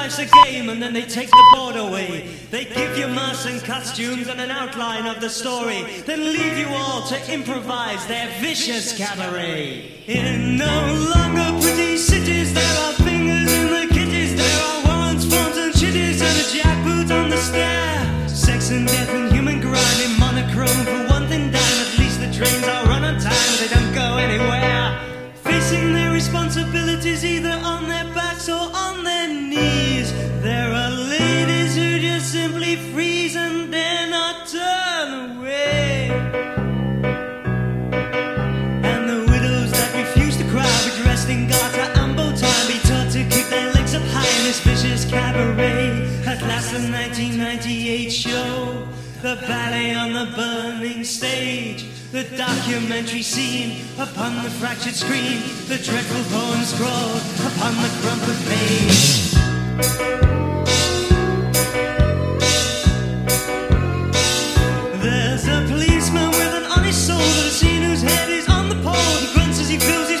A game and then they take the board away. They give you masks and costumes and an outline of the story, then leave you all to improvise their vicious cabaret. In no longer pretty cities, there are cabaret. At last, the 1998 show, the ballet on the burning stage, the documentary scene upon the fractured screen, the dreadful poem scrawled upon the crumpled page. There's a policeman with an honest soul that has seen whose head is on the pole. He grunts as he fills his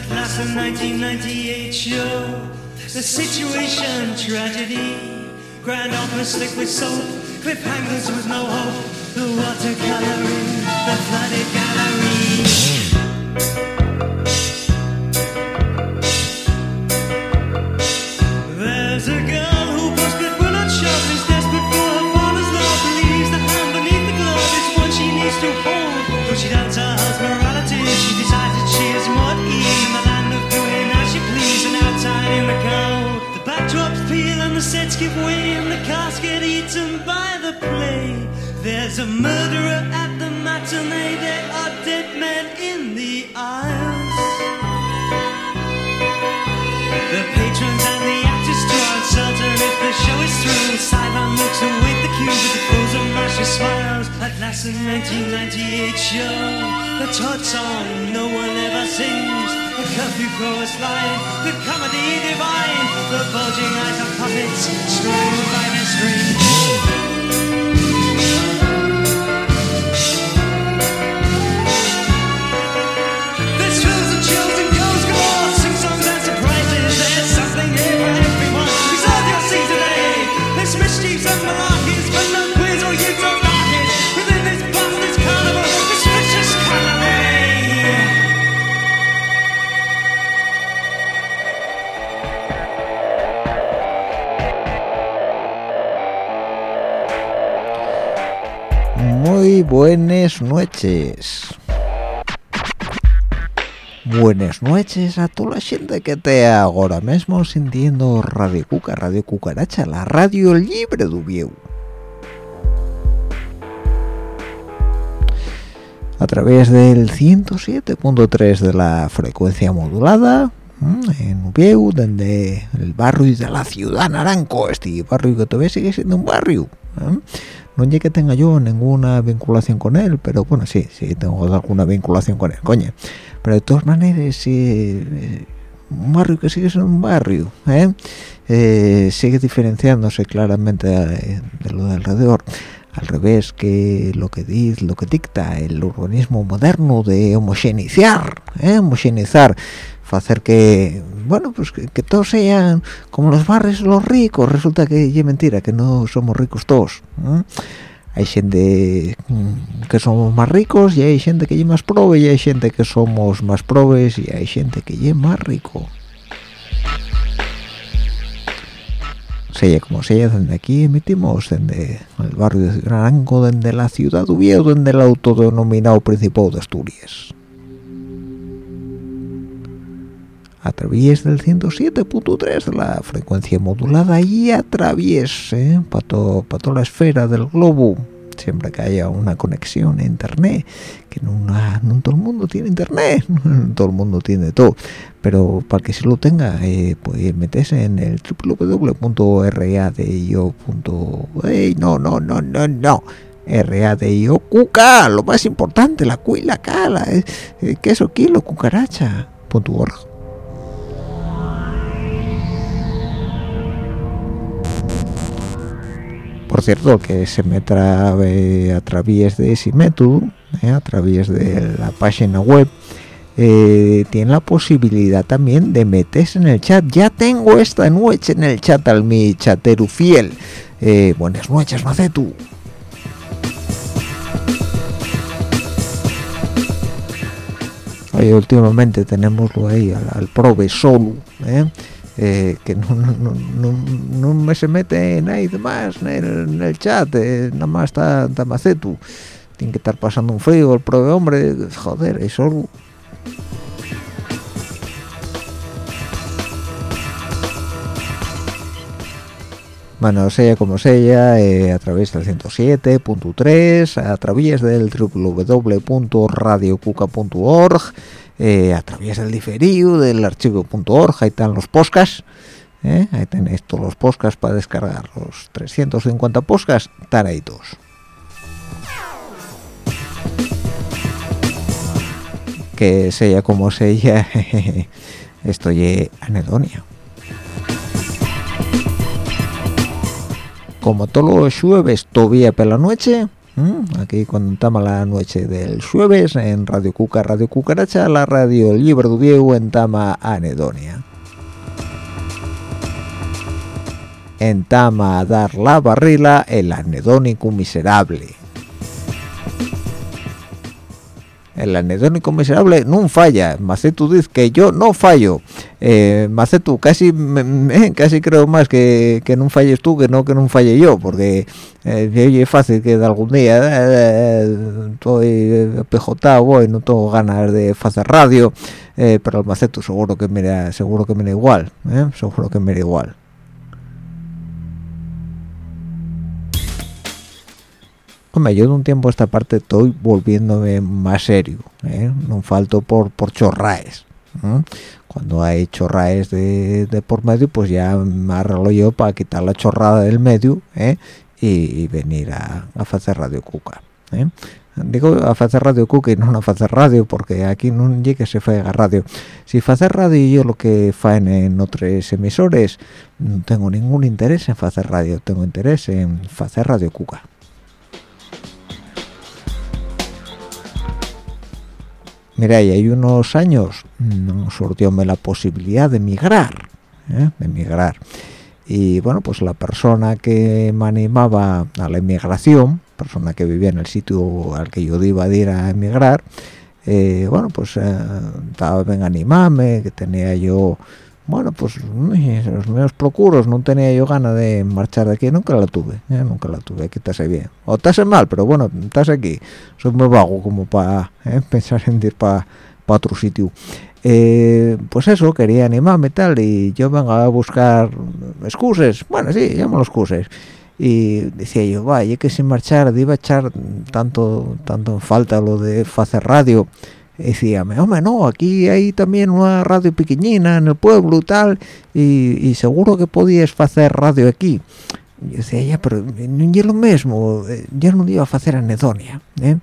At last, the 1998 show, the situation tragedy. Grand opera slick with soap, cliffhangers with no hope. The watercoloring, the flooded gallery. The play. There's a murderer at the matinee. There are dead men in the aisles. The patrons and the actors too uncertain if the show is through. Sideline looks await the cue with the frozen masher smiles. At last, the 1998 show, the Todd song no one ever sings. The curfew chorus line, the comedy divine, the bulging eyes of puppets strung by strings. Buenas noches. Buenas noches a toda la gente que te ahora mismo sintiendo Radio Cuca, Radio Cucaracha, la radio libre de Ubieu. A través del 107.3 de la frecuencia modulada ¿m? en Ubieu, desde el barrio de la ciudad Naranco, este barrio que todavía sigue siendo un barrio. ¿eh? No es que tenga yo ninguna vinculación con él, pero bueno, sí, sí, tengo alguna vinculación con él, coño. Pero de todas maneras, sí, eh, un barrio que sigue siendo un barrio, ¿eh? Eh, sigue diferenciándose claramente de, de lo de alrededor. Al revés que lo que dice, lo que dicta el urbanismo moderno de homogeneizar, ¿eh? homogeneizar, hacer que bueno pues que, que todos sean como los barrios los ricos. Resulta que es mentira que no somos ricos todos ¿eh? hay gente que somos más ricos y hay gente que es más prove y hay gente que somos más probes y hay gente que es más rico. Sea como sea desde aquí emitimos desde el barrio de Naranco desde la ciudad de Oviedo desde el autodenominado Principado de Asturias a través del 107.3 de la frecuencia modulada y a través ¿eh? para toda la esfera del globo siempre que haya una conexión a internet que no, no, todo el mundo tiene internet todo el mundo tiene todo. Pero para que se lo tenga eh, pues meterse en el www.radio.ey no no no no no. RADIO cuca lo más importante la cuila cala eh, eh, queso kilo cucaracha punto org por cierto que se me a través de método eh, a través de la página web eh, tiene la posibilidad también de meterse en el chat. Ya tengo esta noche en el chat al mi chatero fiel. Eh, buenas noches Macetu. Oye, últimamente tenemos ahí al, al prove solo ¿eh? Eh, que no, no, no, no, me se mete nadie más en el, chat, eh, nada más está, está macetu. Tiene que estar pasando un frío el prove hombre, joder, es solo. Bueno, sea como sea, eh, a través del 107.3, a través del www.radiocuca.org, eh, a través del diferido del archivo.org, ahí están los podcasts, ¿eh? ahí tenéis todos los podcasts para descargar, los 350 podcasts, están ahí todos. Que sea como sea, estoy anedonia. Como todos los jueves, todavía por la noche, aquí cuando estamos la noche del jueves en Radio Cuca, Radio Cucaracha, la radio Libre de Viejo en Tama Anedonia. En Tama a dar la barrila el anedónico miserable. El anedónico miserable no falla. Macetu dice que yo no fallo. Eh, Macetu, casi casi creo más que, que no falles tú que no que no falle yo, porque eh, es fácil que de algún día eh, estoy pejotado y no tengo ganas de hacer radio, eh, pero el Macetu seguro que mira, seguro que mira igual, eh, seguro que mira igual. Hombre, yo de un tiempo a esta parte estoy volviéndome más serio, ¿eh? no falto por, por chorraes. ¿eh? Cuando hay chorraes de, de, por medio, pues ya me arreglo yo para quitar la chorrada del medio ¿eh? y, y, venir a, a hacer Radio Cuca. ¿eh? Digo a hacer Radio y no a hacer radio, porque aquí no llegue se faiga radio. Si hacer radio yo lo que faen en otros emisores, no tengo ningún interés en hacer radio, tengo interés en hacer Radio Cuca. Mira, y hay unos años surgióme la posibilidad de emigrar, ¿eh? de emigrar. Y bueno, pues la persona que me animaba a la emigración, persona que vivía en el sitio al que yo iba a ir a emigrar, eh, bueno, pues eh, estaba bien animarme, que tenía yo, bueno, pues los meus procuros, no tenía yo ganas de marchar de aquí, nunca la tuve, ¿eh? nunca la tuve, que estás bien. O estás mal, pero bueno, estás aquí. Soy muy vago como para pensar en ir para pa otro sitio. Eh, pues eso, quería animarme tal, y yo venga a buscar excusas, bueno, sí, llámalo excusas. Y decía yo, vaya, que sin marchar, iba a echar tanto, tanto falta lo de hacer radio decía, hombre, no, aquí hay también una radio pequeñina en el pueblo tal, y, y seguro que podías hacer radio aquí. Y decía, ya, pero no es lo mismo, yo no iba a hacer anedonia, ¿eh?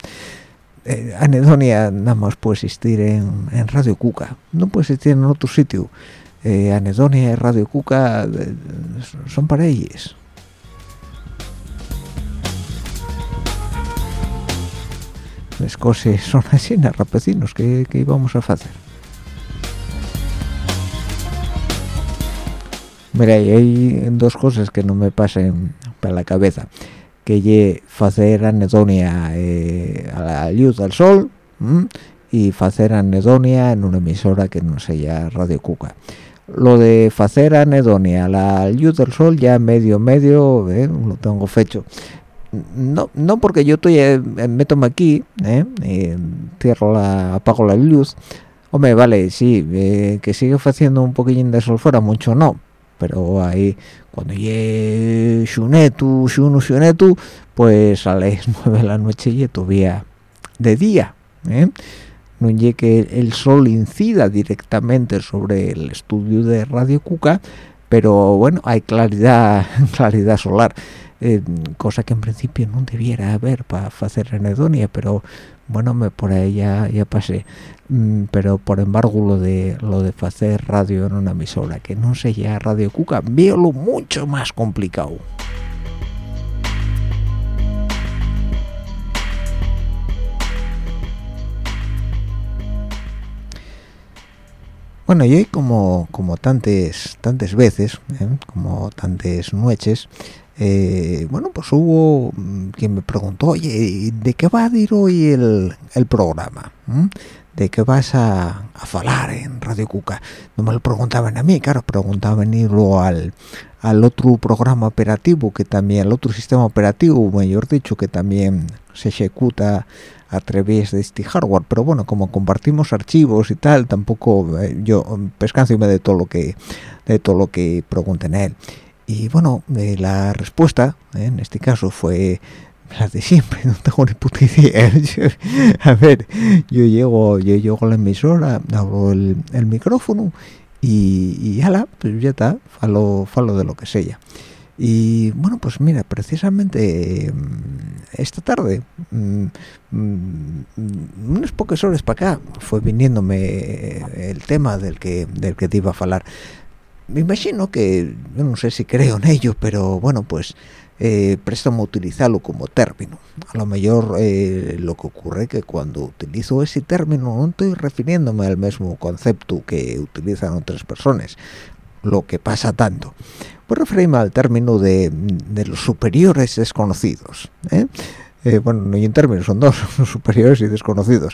Eh, anedonia nada más puede existir en, en, Radio Cuca, no puede existir en otro sitio. Eh, anedonia y Radio Cuca eh, son para ellos. Las cosas son así, rapecinos, que, que íbamos a hacer? Mira, hay dos cosas que no me pasen para la cabeza. Que ye hacer anedonia eh, a la luz del sol y hacer anedonia en una emisora que no sea Radio Cuca. Lo de hacer anedonia la luz del sol ya medio medio eh, lo tengo fecho no no porque yo estoy eh, meto aquí eh, cierro la apago la luz. Hombre vale sí eh, que sigue haciendo un poquillín de sol fuera mucho no. Pero ahí cuando llegue xunetu xuno xunetu pues a las la noche y todavía de día ¿eh? no llegue que el sol incida directamente sobre el estudio de Radio Cuca pero bueno hay claridad claridad solar eh, cosa que en principio no debiera haber para hacer anedonia pero bueno por ahí ya, pasé mm, pero por embargo lo de lo de hacer radio en una emisora que no sé ya Radio Cuca veo lo mucho más complicado Bueno, y hoy como, como tantas, tantas veces, ¿eh? como tantas noches, eh, bueno, pues hubo mm, quien me preguntó, oye, ¿de qué va a ir hoy el, programa? ¿De qué vas a, a en Radio Cuca? No me lo preguntaban a mí, claro, preguntaban irlo al, al otro programa operativo, que también, al otro sistema operativo, mejor dicho, que también se ejecuta a través de este hardware pero bueno como compartimos archivos y tal tampoco eh, yo pescándome de todo lo que de todo lo que pregunten a él y bueno eh, la respuesta eh, en este caso fue la de siempre no tengo ni puta idea a ver yo llego yo llego a la emisora abro el, micrófono y, y ala pues ya está falo falo de lo que sea y bueno, pues mira, precisamente mm, esta tarde, mm, mm, unas pocas horas para acá, fue viniéndome el tema del que, del que te iba a hablar. Me imagino que, yo no sé si creo en ello, pero bueno, pues eh, préstame utilizarlo como término. A lo mejor eh, lo que ocurre es que cuando utilizo ese término no estoy refiriéndome al mismo concepto que utilizan otras personas, lo que pasa tanto pues referirme al término de, los superiores desconocidos. ¿eh? Eh, bueno, no hay un término, son dos, superiores y desconocidos.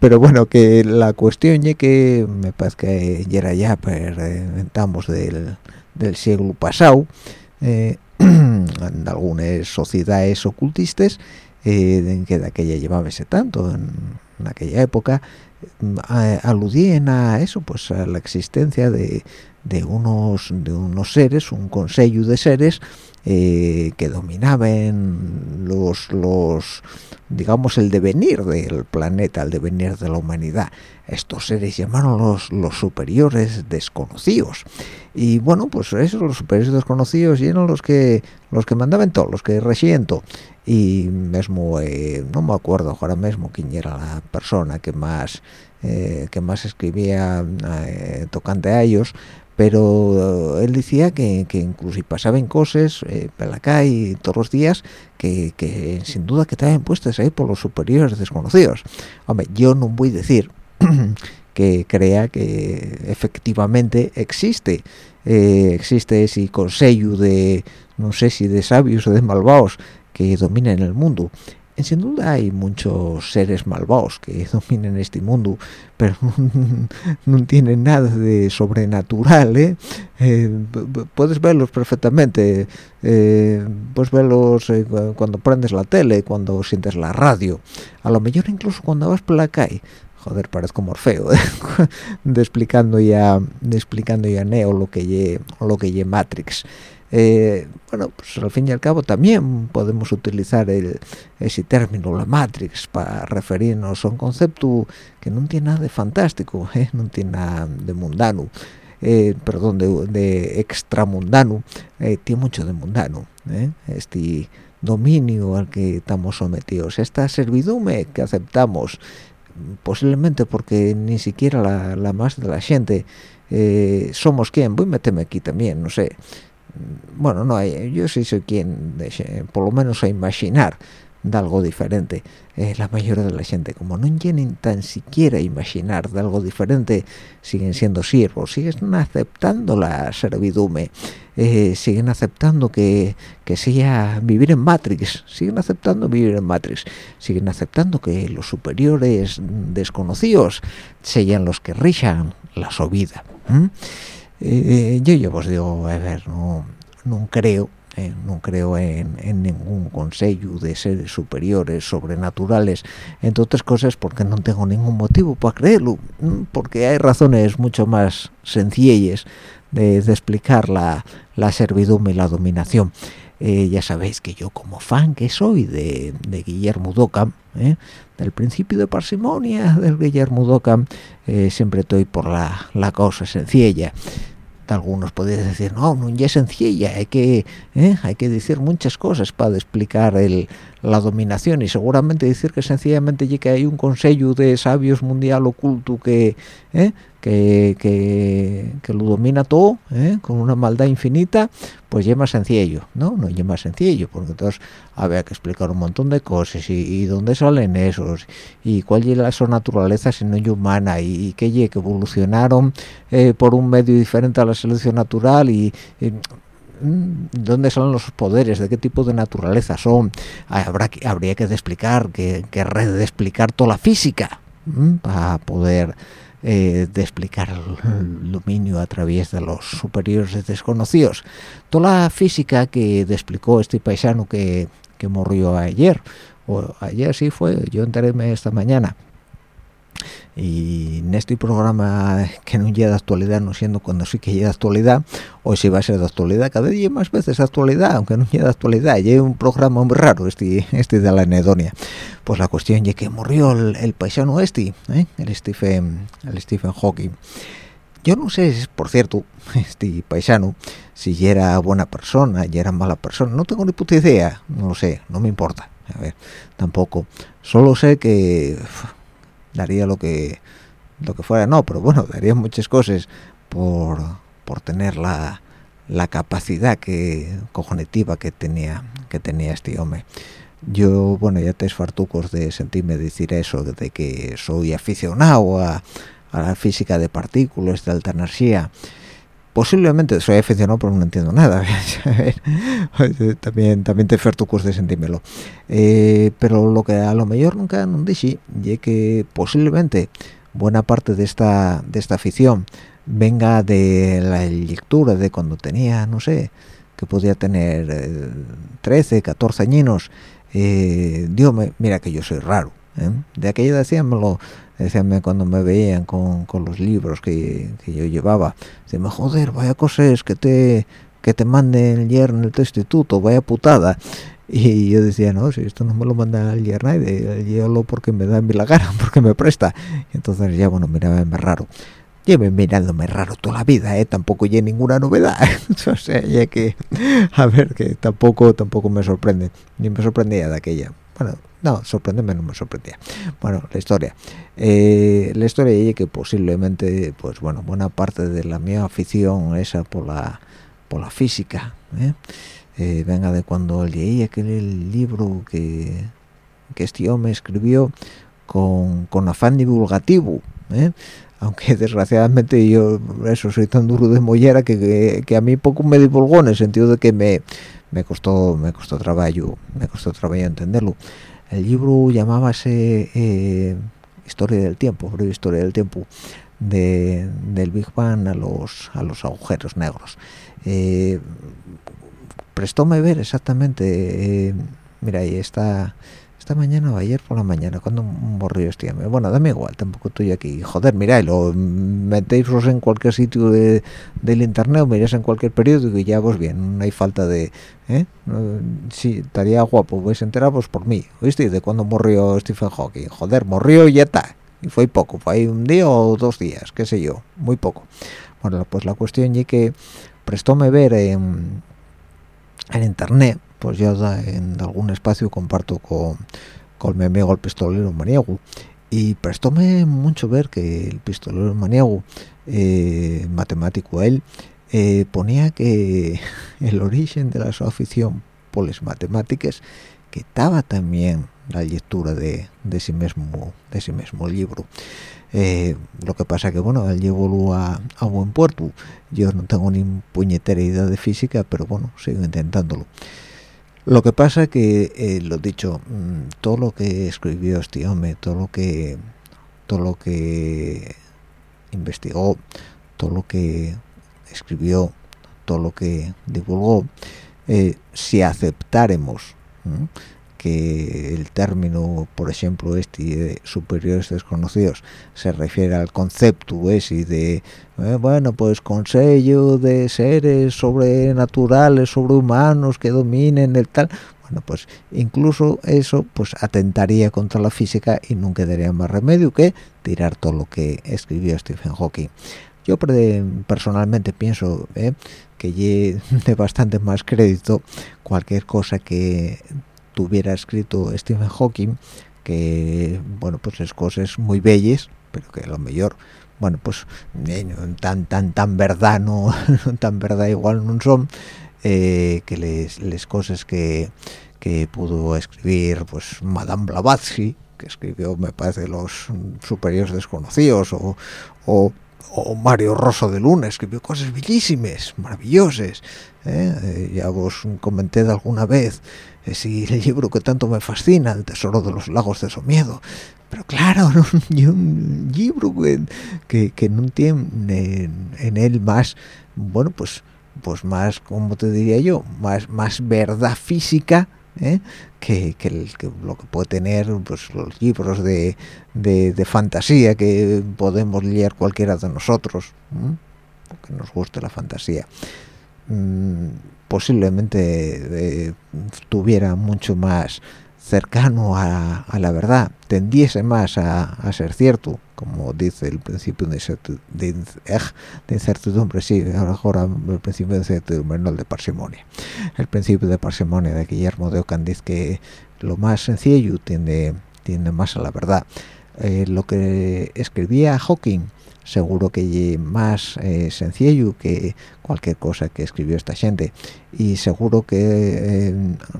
Pero bueno, que la cuestión ya que me parece que ya era ya, pero inventamos del, siglo pasado, eh, en algunas sociedades ocultistas, en que de aquella llevábase tanto, en, en aquella época, aludían a eso, pues a la existencia de de unos de unos seres un consejo de seres eh, que dominaban los los digamos el devenir del planeta el devenir de la humanidad. Estos seres llamaron los los superiores desconocidos. Y bueno pues esos los superiores desconocidos eran los que los que mandaban todo los que regían y mismo eh, no me acuerdo ahora mismo quién era la persona que más eh, que más escribía tocante a ellos pero él decía que, incluso pasaban cosas eh, por la calle todos los días que, sin duda que estaban puestas ahí por los superiores desconocidos. Hombre, yo no voy a decir que crea que efectivamente existe eh, existe ese consejo de no sé si de sabios o de malvados que dominan el mundo sin duda hay muchos seres malvados que dominan este mundo, pero no, tienen nada de sobrenatural, ¿eh? eh puedes verlos perfectamente, eh, puedes verlos eh, cuando prendes la tele, cuando sientes la radio, a lo mejor incluso cuando vas por la calle, joder, parezco Morfeo, de explicando ya, de explicando ya Neo lo que lle, lo que lle Matrix. Eh, bueno, pues al fin y al cabo también podemos utilizar ese término, la Matrix, para referirnos a un concepto que no tiene nada de fantástico, ¿eh? no tiene nada de mundano, eh, perdón, de, extramundano, tiene mucho de mundano, este dominio al que estamos sometidos, esta servidumbre que aceptamos, posiblemente porque ni siquiera la, la más de la gente somos quien, voy a meterme aquí también, no sé, bueno, no, yo sí soy quien, por lo menos a imaginar de algo diferente. Eh, la mayoría de la gente, como no tienen tan siquiera imaginar de algo diferente, siguen siendo siervos, siguen aceptando la servidumbre, eh, siguen aceptando que, que sea vivir en Matrix, siguen aceptando vivir en Matrix, siguen aceptando que los superiores desconocidos sean los que richan la su vida. Eh, yo, yo os digo, a no, no creo eh, no creo en, ningún consejo de seres superiores sobrenaturales entre otras cosas porque no tengo ningún motivo para creerlo porque hay razones mucho más sencillas de, explicar la, la servidumbre y la dominación eh, ya sabéis que yo como fan que soy de, Guillermo Docam, ¿eh? del principio de parsimonia del Guillermo Docam, siempre estoy por la, la cosa sencilla algunos podéis decir no no es sencilla hay que ¿eh? hay que decir muchas cosas para explicar el, la dominación y seguramente decir que sencillamente que hay un consejo de sabios mundial oculto que ¿eh? Que, que, lo domina todo ¿eh? con una maldad infinita pues ya más sencillo no no ya más sencillo porque entonces había que explicar un montón de cosas y, dónde salen esos y cuál es su naturaleza si no es humana y, qué que evolucionaron eh, por un medio diferente a la selección natural y, mm, dónde salen los poderes, de qué tipo de naturaleza son. Habrá que, habría que explicar, que, que explicar toda la física para poder eh, de explicar el dominio a través de los superiores desconocidos. Toda la física que explicó este paisano que, que murió ayer, o ayer sí fue, yo enteréme esta mañana, y en este programa que no llega de actualidad no siendo cuando sí que llega de actualidad hoy sí va a ser de actualidad cada día más veces de actualidad aunque no llega de actualidad llega un programa muy raro este este de la anedonia. Pues la cuestión es que murió el, paisano este ¿eh? el Stephen el Stephen Hawking. Yo no sé por cierto este paisano si era buena persona ya era mala persona no tengo ni puta idea no lo sé no me importa a ver tampoco. Solo sé que daría lo que lo que fuera. No pero bueno daría muchas cosas por, por tener la, la capacidad que cognitiva que tenía que tenía este hombre. Yo bueno ya te fartucos de sentirme decir eso de que soy aficionado a, a la física de partículas de alta posiblemente soy aficionado pero no entiendo nada. También también te oferto de sentímelo eh, pero lo que a lo mejor nunca no dije y que posiblemente buena parte de esta de esta afición venga de la lectura de cuando tenía no sé que podía tener 13 eh, 14 añinos. Eh, Dios mira que yo soy raro ¿eh? de aquello decíamelo decíanme cuando me veían con, los libros que, yo llevaba decían joder vaya cosas que te que te manden el en el instituto vaya putada y yo decía no si esto no me lo manda el yer nadie lo porque me da mi la gana porque me presta entonces ya bueno miraba raro. Lleve mirándome raro toda la vida ¿eh? tampoco hay ninguna novedad. O sea ya que a ver que tampoco tampoco me sorprende ni me sorprendía de aquella bueno no, sorpréndeme, no me sorprendía. Bueno, la historia. Eh, la historia es que posiblemente, pues bueno, buena parte de la mi afición esa por la, por la física, ¿eh? Eh, venga de cuando leí aquel libro que, que este hombre escribió con, con afán divulgativo, aunque desgraciadamente yo eso soy tan duro de mollera que, que, a mí poco me divulgó en el sentido de que me, me costó me costó trabajo me costó trabajo entenderlo el libro llamábase eh, Historia del Tiempo, breve Historia del Tiempo, de, del Big Bang a los, a los agujeros negros. Eh, prestóme ver exactamente, eh, mira, ahí está esta mañana o ayer por la mañana cuando morrió este hombre bueno dame igual tampoco estoy aquí. Joder miradlo metéis en cualquier sitio de, del internet o miráis en cualquier periódico y ya vos bien no hay falta de ¿eh? sí estaría guapo vais enteraros por mí. ¿viste? de cuando murió Stephen Hawking joder murió y ya está. Y fue poco fue un día o dos días qué sé yo muy poco. Bueno pues la cuestión es que prestóme ver en, en internet pues yo en algún espacio comparto con, con mi amigo el pistolero maniego y prestóme mucho ver que el pistolero maniego eh, matemático él eh, ponía que el origen de la su afición por las matemáticas que estaba también la lectura de, de ese mismo de ese mismo libro. Eh, lo que pasa que bueno él llevó a, a buen puerto. Yo no tengo ni puñetera idea de física pero bueno sigo intentándolo lo que pasa que, eh, lo dicho, mm, todo lo que escribió este todo lo que, todo lo que investigó, todo lo que escribió, todo lo que divulgó, eh, si aceptáramos que el término, por ejemplo, este de superiores desconocidos, se refiere al concepto ese de, eh, bueno, pues consejo de seres sobrenaturales, sobrehumanos que dominen el tal, bueno, pues incluso eso pues atentaría contra la física y nunca quedaría más remedio que tirar todo lo que escribió Stephen Hawking. Yo personalmente pienso eh, que de bastante más crédito cualquier cosa que tuviera escrito Stephen Hawking que bueno pues es cosas muy bellas pero que a lo mejor bueno pues tan tan tan verdad no tan verdad igual no son eh, que les, cosas que, que pudo escribir pues Madame Blavatsky que escribió me parece los superiores desconocidos o, o, Mario Rosso de Luna escribió cosas bellísimas maravillosas ¿eh? Eh, ya vos comenté de alguna vez ese libro que tanto me fascina, El tesoro de los lagos de Somiedo. Pero claro, un libro que, que, no tiene en, él más, bueno, pues pues más, como te diría yo, más, más verdad física ¿eh? que, que, lo que puede tener pues, los libros de, de, fantasía que podemos leer cualquiera de nosotros, que nos guste la fantasía. Mm, posiblemente tuviera mucho más cercano a, la verdad, tendiese más a, ser cierto, como dice el principio de, incertidumbre, sí, ahora el principio de incertidumbre, no el de parsimonia. El principio de parsimonia de Guillermo de Ocándiz, que lo más sencillo tiende, tiende más a la verdad. Eh, lo que escribía Hawking seguro que más eh, sencillo que cualquier cosa que escribió esta gente. Y seguro que eh,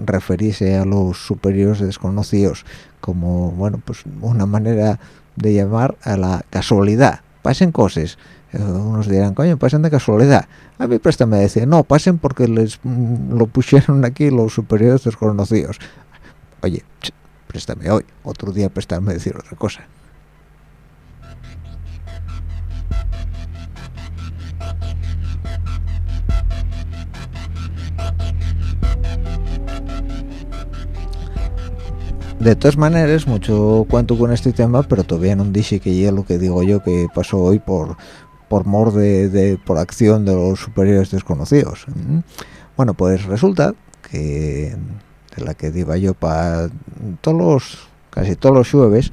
referirse a los superiores desconocidos como bueno pues una manera de llamar a la casualidad. Pasen cosas. Eh, unos dirán coño pasen de casualidad a mí préstame decir no pasen porque les mm, lo pusieron aquí los superiores desconocidos oye préstame hoy. Otro día préstame decir otra cosa de todas maneras mucho cuento con este tema pero todavía no dije que ya lo que digo yo que pasó hoy por por mor de, por acción de los superiores desconocidos bueno pues resulta que de la que diga yo para todos los casi todos los jueves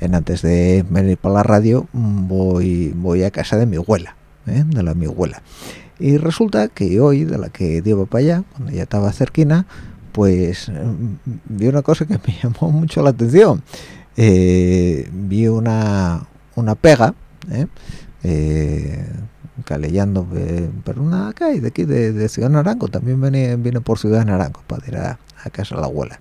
en antes de venir para la radio voy voy a casa de mi abuela ¿eh? de la mi abuela y resulta que hoy de la que digo para allá cuando ya estaba cerquina pues vi una cosa que me llamó mucho la atención. Eh, vi una, una pega, ¿eh? eh calellando por una calle de aquí, de, Ciudad Naranco, también viene, por Ciudad Naranco para ir a, casa de la abuela.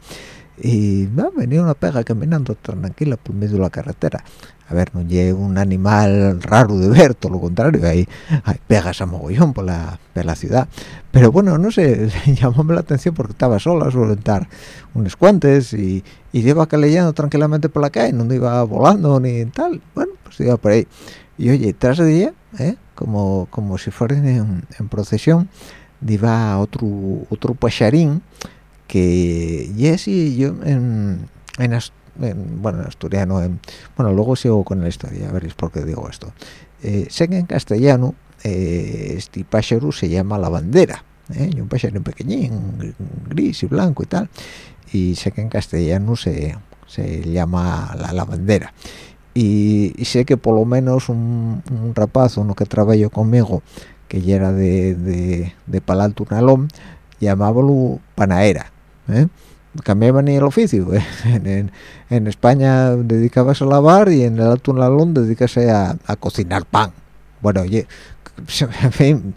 Y venía una pega caminando tranquila por medio de la carretera a ver, no llega un animal raro de ver, todo lo contrario, hay, hay pegas a mogollón por la, por la ciudad. Pero bueno, no sé, llamó la atención porque estaba sola, suele estar unos cuantes y, y iba calellando tranquilamente por la calle, no iba volando ni tal. Bueno, pues iba por ahí. Y oye, tras de ella, ¿eh? como, como si fuera en, procesión, iba otro, otro pacharín que y así yo en, en bueno, en asturiano, bueno, luego sigo con la historia, a veréis por qué digo esto. Eh, sé que en castellano eh, este pájaro se llama la bandera, ¿eh? y un pájaro pequeñín, gris y blanco y tal, y sé que en castellano se, se llama la lavandera. Y, sé que por lo menos un, rapaz, uno que trabajó conmigo, que ya era de, de, de Palalto Nalón, llamábalo panaera. ¿eh? cambiaban el oficio ¿eh? en, en, España dedicabas a lavar y en el Alto Nalón dedicase a, a, cocinar pan bueno oye en fin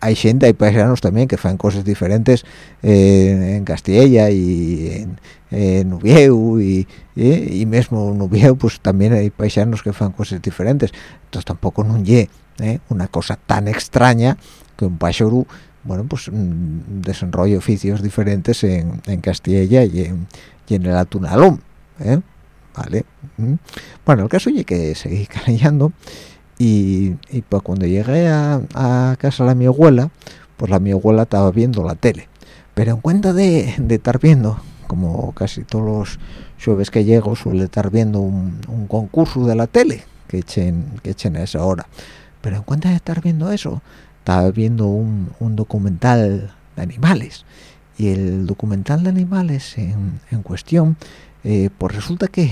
hay gente hay paisanos también que hacen cosas diferentes eh, en Castilla y en, en Ubieu y, y, mismo en pues también hay paisanos que hacen cosas diferentes entonces tampoco no ¿eh? una cosa tan extraña que un paisano bueno, pues mm, desarrollo oficios diferentes en, Castilla y en, en el Atunalón, ¿eh? ¿vale? Bueno, el caso es que seguí callando y, y pues cuando llegué a, casa de mi abuela, pues la mi abuela estaba viendo la tele pero en cuenta de, estar viendo como casi todos los jueves que llego suele estar viendo un, concurso de la tele que echen que echen a esa hora pero en cuenta de estar viendo eso estaba viendo un, documental de animales y el documental de animales en, cuestión eh, pues resulta que,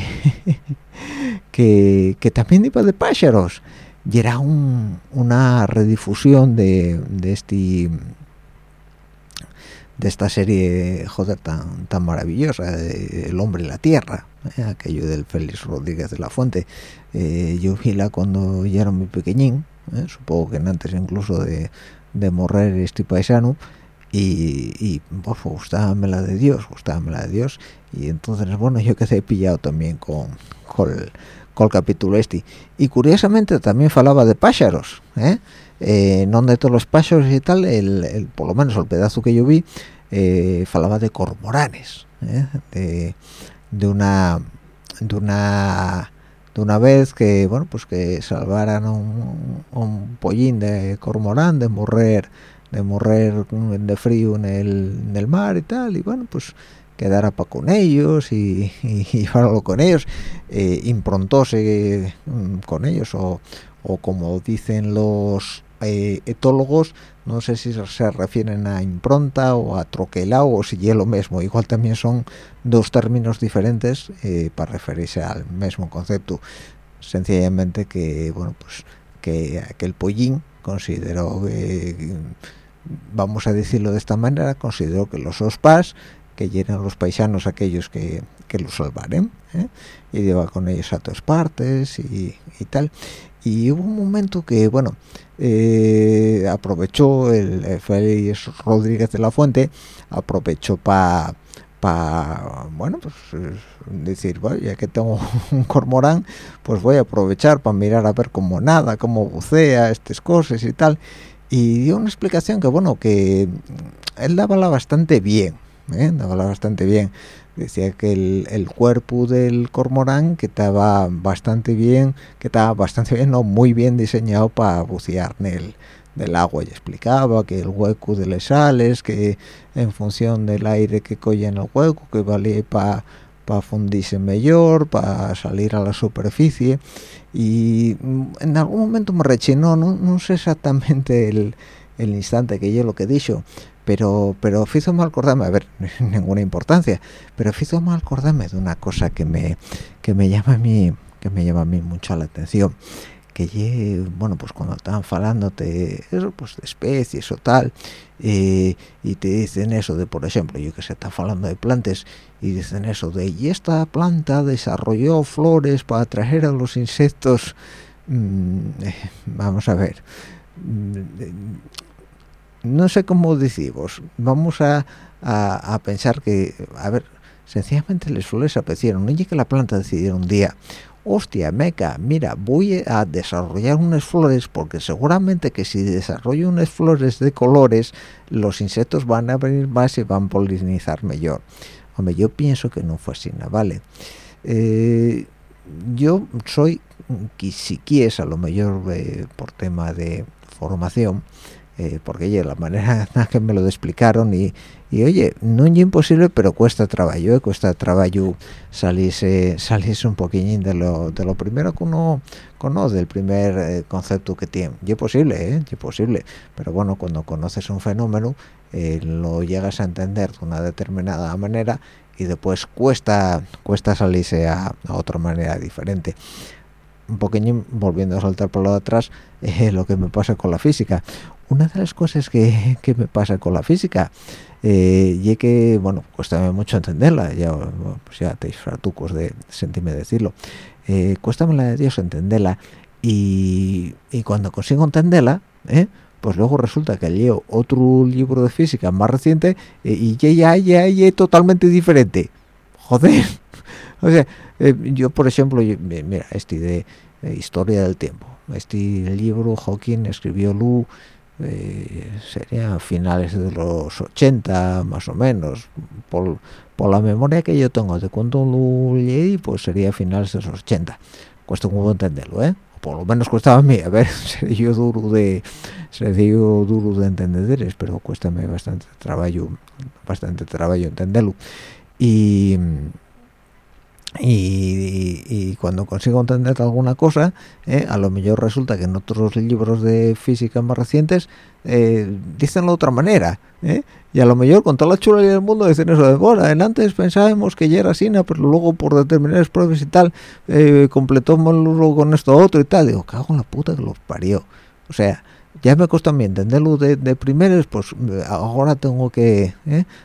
que, también iba de pájaros. Y era una redifusión de, de este de esta serie joder tan tan maravillosa el hombre y la tierra ¿eh? aquello del Félix Rodríguez de la Fuente. Eh, yo vi la cuando ya era muy pequeñín supongo que antes incluso de, de morrer este paisano y, y gustaba la de Dios gustaba la de Dios y entonces bueno yo quedé pillado también con, con, el, con el capítulo este y curiosamente también falaba de pájaros ¿eh? eh, no de todos los pájaros y tal el, por lo menos el pedazo que yo vi eh, falaba de cormoranes ¿eh? de, de, una de una de una vez que bueno pues que salvaran un, un pollín de cormorán de morrer de morrer de frío en el, mar y tal y bueno pues quedara para con ellos y, y, con ellos eh, improntóse mm, con ellos o, o como dicen los eh, etólogos no sé si se refieren a impronta o a troquelado o si es lo mismo igual también son dos términos diferentes eh, para referirse al mismo concepto. Sencillamente que bueno pues que aquel pollín consideró vamos a decirlo de esta manera consideró que los ospas que llenan los paisanos aquellos que, que los salvaren ¿eh? y lleva con ellos a todas partes y, y tal y hubo un momento que bueno eh, aprovechó el, Félix Rodríguez de la Fuente aprovechó para para bueno pues decir bueno, ya que tengo un cormorán pues voy a aprovechar para mirar a ver cómo nada cómo bucea estas cosas y tal y dio una explicación que bueno que él daba bastante bien ¿eh? daba bastante bien decía que el, cuerpo del cormorán que estaba bastante bien que estaba bastante bien no muy bien diseñado para bucear en el del agua y explicaba que el hueco de las sales que en función del aire que coge en el hueco que valía para para fundirse mejor, para salir a la superficie y mm, en algún momento me rechinó, no, no sé exactamente el, el instante que yo lo que he dicho, pero pero hizo mal acordarme a ver ninguna importancia pero hizo mal acordarme de una cosa que me que me llama a mí que me llama a mí mucho la atención que bueno pues cuando estaban falándote eso pues de especies o tal eh, y te dicen eso de por ejemplo yo que se está hablando de plantas y dicen eso de y esta planta desarrolló flores para atraer a los insectos mm, eh, vamos a ver. Mm, no sé cómo decimos, vamos a, pensar que, a ver, sencillamente les flores aparecieron, llegue que la planta decidiera un día, hostia, meca, mira, voy a desarrollar unas flores porque seguramente que si desarrollo unas flores de colores, los insectos van a venir más y van a polinizar mejor. Hombre, yo pienso que no fue así, ¿no? ¿vale? Eh, yo soy, si quieres, a lo mejor eh, por tema de formación, eh, porque oye, la manera que me lo explicaron y, y oye, no es imposible, pero cuesta trabajo, ¿eh? cuesta trabajo salirse, salirse un poquillín de lo, de lo primero que uno conoce, del primer eh, concepto que tiene. Y es posible, ¿eh? es posible, pero bueno, cuando conoces un fenómeno, lo llegas a entender de una determinada manera y después cuesta, cuesta salirse a, otra manera diferente un poquillo volviendo a saltar por lo de atrás lo que me pasa con la física una de las cosas que, me pasa con la física eh, y que bueno cuesta mucho entenderla ya pues ya te fratucos de sentirme decirlo eh, cuesta la de Dios entenderla y, cuando consigo entenderla ¿eh? Pues luego resulta que leo otro libro de física más reciente eh, y ya ya ya totalmente diferente. Joder. O sea yo por ejemplo mira este de historia del tiempo. Este libro Hawking escribió Lu eh, sería finales de los 80 más o menos. Por, la memoria que yo tengo de cuando lo leí pues sería finales de los 80 cuesta un poco entenderlo ¿eh? Por lo menos costaba a mí a ver sería yo duro de sería duro de entender pero cuéstame bastante trabajo bastante trabajo entenderlo. Y y, cuando consigo entender alguna cosa, eh, a lo mejor resulta que en otros libros de física más recientes eh, dicen de otra manera. Eh, y a lo mejor con toda la chula del mundo dicen eso de, bueno, antes pensábamos que ya era así, pero luego por determinadas pruebas y tal, completó luego con esto otro y tal. Digo, cago en la puta que los parió. O sea, ya me costó a mí entenderlo de, de primeros, pues ahora tengo que,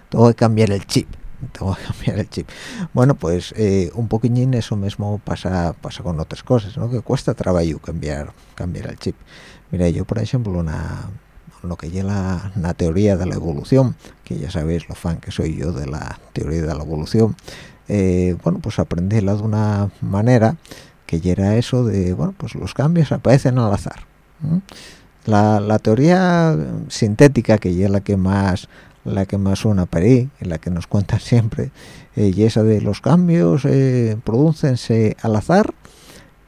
tengo que cambiar el chip tengo que cambiar el chip. Bueno pues eh, un poquillín eso mismo pasa pasa con otras cosas ¿no? que cuesta trabajo cambiar cambiar el chip. Mira yo por ejemplo una lo que lleva la, teoría de la evolución que ya sabéis lo fan que soy yo de la teoría de la evolución eh, bueno pues aprendí de una manera que ya era eso de bueno pues los cambios aparecen al azar la, la, teoría sintética que ya la que más la que más suena para ahí, la que nos cuentan siempre, eh, y esa de los cambios eh, producense al azar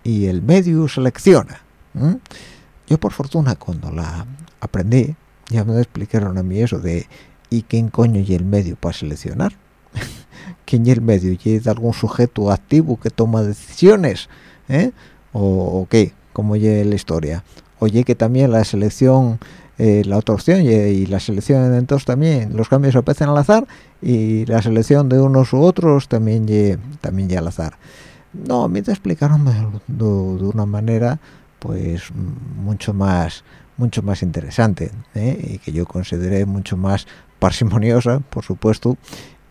y el medio selecciona. Yo por fortuna cuando la aprendí, ya me explicaron a mí eso de ¿y quién coño y el medio para seleccionar? ¿Quién y el medio? ¿Y es algún sujeto activo que toma decisiones? ¿Eh? ¿O, qué? ¿Cómo y la historia? Oye que también la selección eh, la otra opción y, la selección entonces también los cambios aparecen al azar y la selección de unos u otros también y, también al azar no a mí te explicaron de, una manera pues mucho más mucho más interesante ¿eh? y que yo consideré mucho más parsimoniosa por supuesto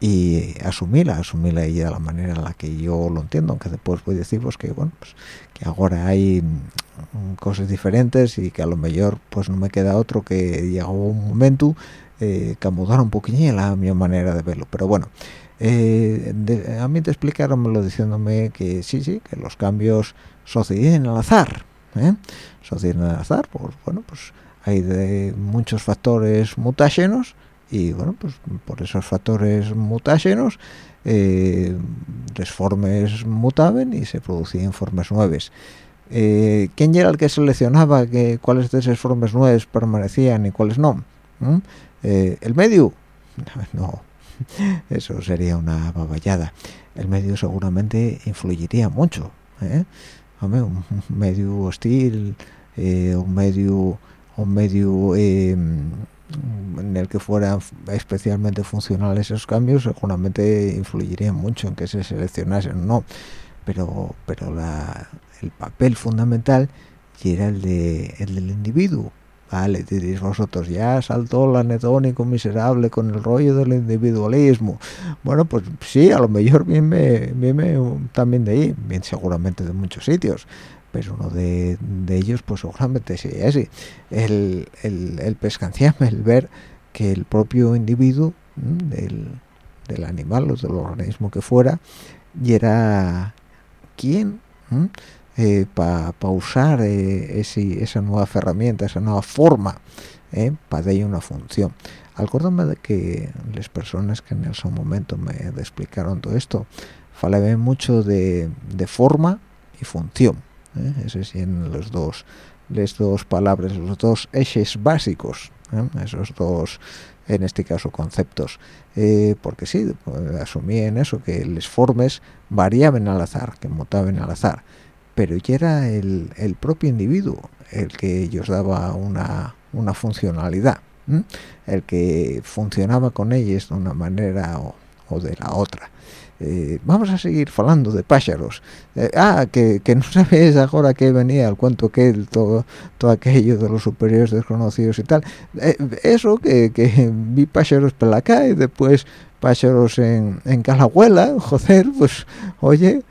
y asumirla, asumirla ella de la manera en la que yo lo entiendo, aunque después voy a decir pues que bueno, pues que ahora hay mm, cosas diferentes y que a lo mejor pues no me queda otro que llegó un momento eh, que mudar un poquillo la mi manera de verlo, pero bueno, eh, a mí te explicaronmelo diciéndome que sí, sí, que los cambios suceden al azar, ¿eh? suceden al azar, pues bueno, pues hay de muchos factores mutágenos y bueno pues por esos factores mutágenos eh, mutaban y se producían formas nuevas eh, ¿quién era el que seleccionaba que cuáles de esas formas nuevas permanecían y cuáles no? ¿Mm? Eh, ¿el medio? no eso sería una baballada el medio seguramente influiría mucho ¿eh? un medio hostil un medio un medio en el que fueran especialmente funcionales esos cambios seguramente influirían mucho en que se seleccionasen o no pero pero la, el papel fundamental era el de el del individuo vale diréis vosotros ya saltó el anedónico miserable con el rollo del individualismo. Bueno pues sí a lo mejor viene, viene también de ahí bien seguramente de muchos sitios pero uno de, ellos pues seguramente sí así el, el, el el ver que el propio individuo del, del, animal o del organismo que fuera y era quien eh, para usar eh, esa nueva herramienta esa nueva forma eh, para darle una función. Acuérdame de que las personas que en ese momento me explicaron todo esto falaban mucho de, de forma y función ¿eh? esos son los dos las dos palabras los dos ejes básicos ¿eh? esos dos en este caso conceptos eh, porque sí asumí en eso que las formas variaban al azar que mutaban al azar pero ya era el, el propio individuo el que ellos daba una, una funcionalidad el que funcionaba con ellos de una manera o, o de la otra eh, vamos a seguir hablando de pájaros eh, ah, que, que, no sabéis ahora que venía el cuento que todo, todo aquello de los superiores desconocidos y tal eh, eso que, que, vi pájaros por la calle después pájaros en, en Calahuela joder, pues oye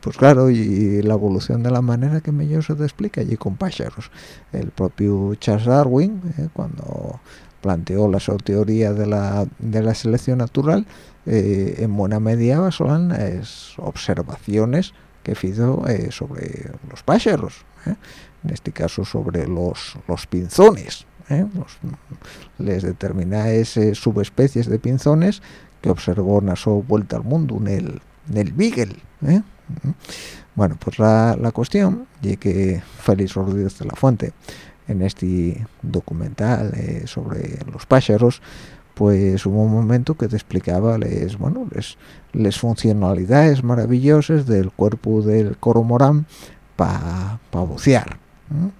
pues claro, y la evolución de la manera que mejor se te explica allí con pájaros. El propio Charles Darwin, cuando planteó la teoría de la, de la selección natural, eh, en buena medida son las observaciones que hizo eh, sobre los pájaros, ¿eh? en este caso sobre los, los pinzones. les determinadas subespecies de pinzones que observó en su vuelta al mundo en el, en el Beagle, Bueno, pues la, la cuestión y que Félix Rodríguez de la Fuente en este documental eh, sobre los pájaros pues hubo un momento que te explicaba les bueno les, funcionalidades maravillosas del cuerpo del coromorán para bucear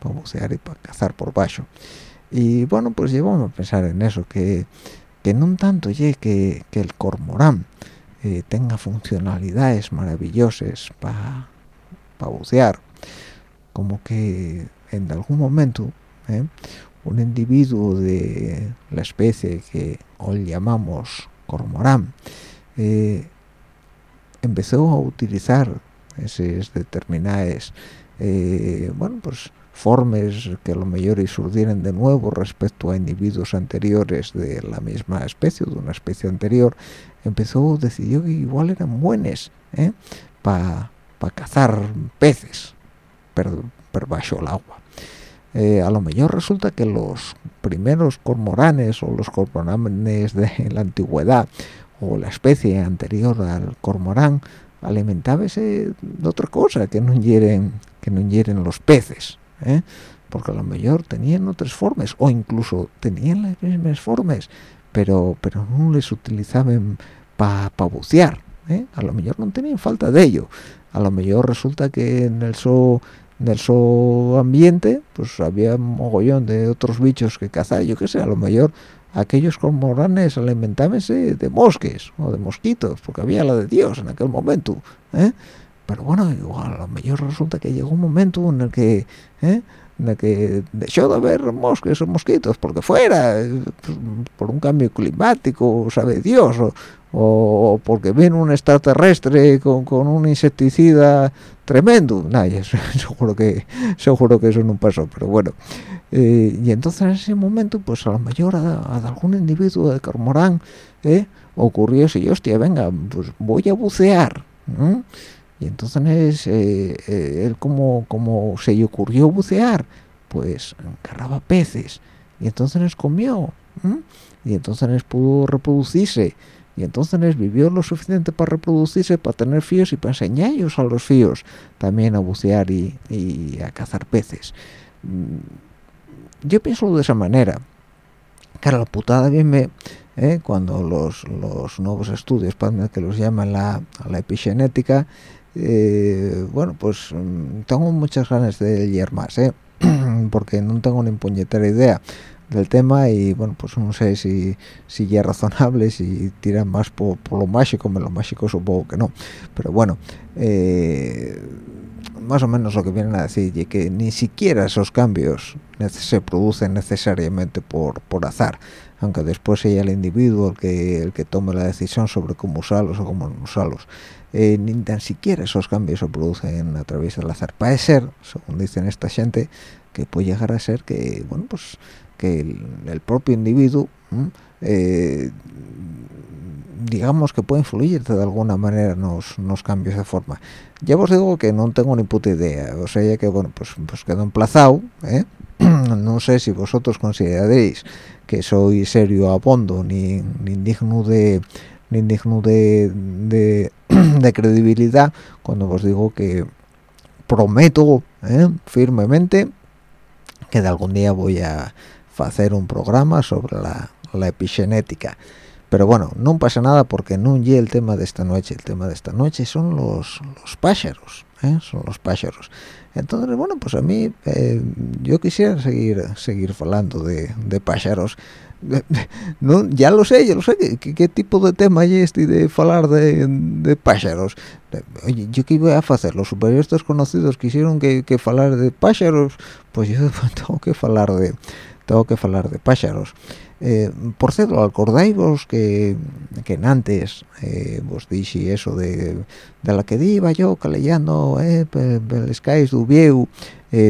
para bucear y para cazar por bajo y bueno pues llevamos a pensar en eso que que no tanto ye que, que el cormorán eh, tenga funcionalidades maravillosas para bucear como que en algún momento ¿eh? Un individuo de la especie que hoy llamamos cormorán eh, empezó a utilizar esas determinadas eh, bueno pues formas que a lo mejor surgieron de nuevo respecto a individuos anteriores de la misma especie de una especie anterior empezó decidió que igual eran buenas para cazar peces pero bajo el agua eh, a lo mejor resulta que los primeros cormoranes o los cormoranes de la antigüedad o la especie anterior al cormorán alimentábase de otra cosa que no hieren que no los peces ¿eh? porque a lo mejor tenían otras formas o incluso tenían las mismas formas pero pero no les utilizaban para bucear ¿eh? a lo mejor no tenían falta de ello a lo mejor resulta que en el so del su ambiente pues había un mogollón de otros bichos que cazar yo qué sé a lo mejor aquellos cormoranes alimentabanse de mosques o de mosquitos porque había la de Dios en aquel momento ¿eh? pero bueno igual a lo mejor resulta que llegó un momento en el que ¿eh? El que dejó de haber mosques o mosquitos porque fuera pues, por un cambio climático sabe Dios o, porque viene un extraterrestre con, con un insecticida tremendo nada seguro que seguro que eso no pasó pero bueno. Eh, y entonces en ese momento pues a lo mejor a, algún individuo de Cormorán eh, ocurrió si hostia venga pues voy a bucear y entonces eh, él como como se le ocurrió bucear pues encarraba peces y entonces comió y entonces pudo reproducirse y entonces vivió lo suficiente para reproducirse, para tener fíos y para enseñarlos a los fíos también a bucear y, a cazar peces. Mm, yo pienso de esa manera. Claro, la putada bien me... ¿eh? cuando los, nuevos estudios, que los llaman la, la epigenética, eh, bueno, pues mm, tengo muchas ganas de leer más, ¿eh? porque no tengo ni puñetera idea del tema y bueno pues no sé si si ya es razonable si tiran más por, lo mágico lo mágico supongo que no pero bueno eh, más o menos lo que vienen a decir y que ni siquiera esos cambios se producen necesariamente por, por azar aunque después sea el individuo el que el que tome la decisión sobre cómo usarlos o cómo no usarlos eh, ni tan siquiera esos cambios se producen a través del azar. Puede ser según dicen esta gente que puede llegar a ser que bueno pues que el, propio individuo eh, digamos que puede influir de alguna manera en los cambios de forma. Ya os digo que no tengo ni puta idea o sea que bueno pues pues quedo emplazado ¿eh? no sé si vosotros consideraréis que soy serio a fondo ni, ni digno de ni digno de, de, credibilidad cuando os digo que prometo ¿eh? firmemente que de algún día voy a hacer un programa sobre la, epigenética pero bueno no pasa nada porque no llegue el tema de esta noche el tema de esta noche son los, pájaros ¿eh? son los pájaros entonces bueno pues a mí eh, yo quisiera seguir seguir hablando de, de pájaros no, ya lo sé, ya lo sé, que, qué tipo de tema hay este de falar de, de pájaros? Eh, oye, yo qué iba a hacer? los superiores desconocidos quisieron que, que falar de pájaros, pues yo tengo que falar de tengo que falar de pájaros. Eh, por certo, acordaivos que, que antes eh, vos dije eso de, de la que diva yo calellando eh, el cais do eh,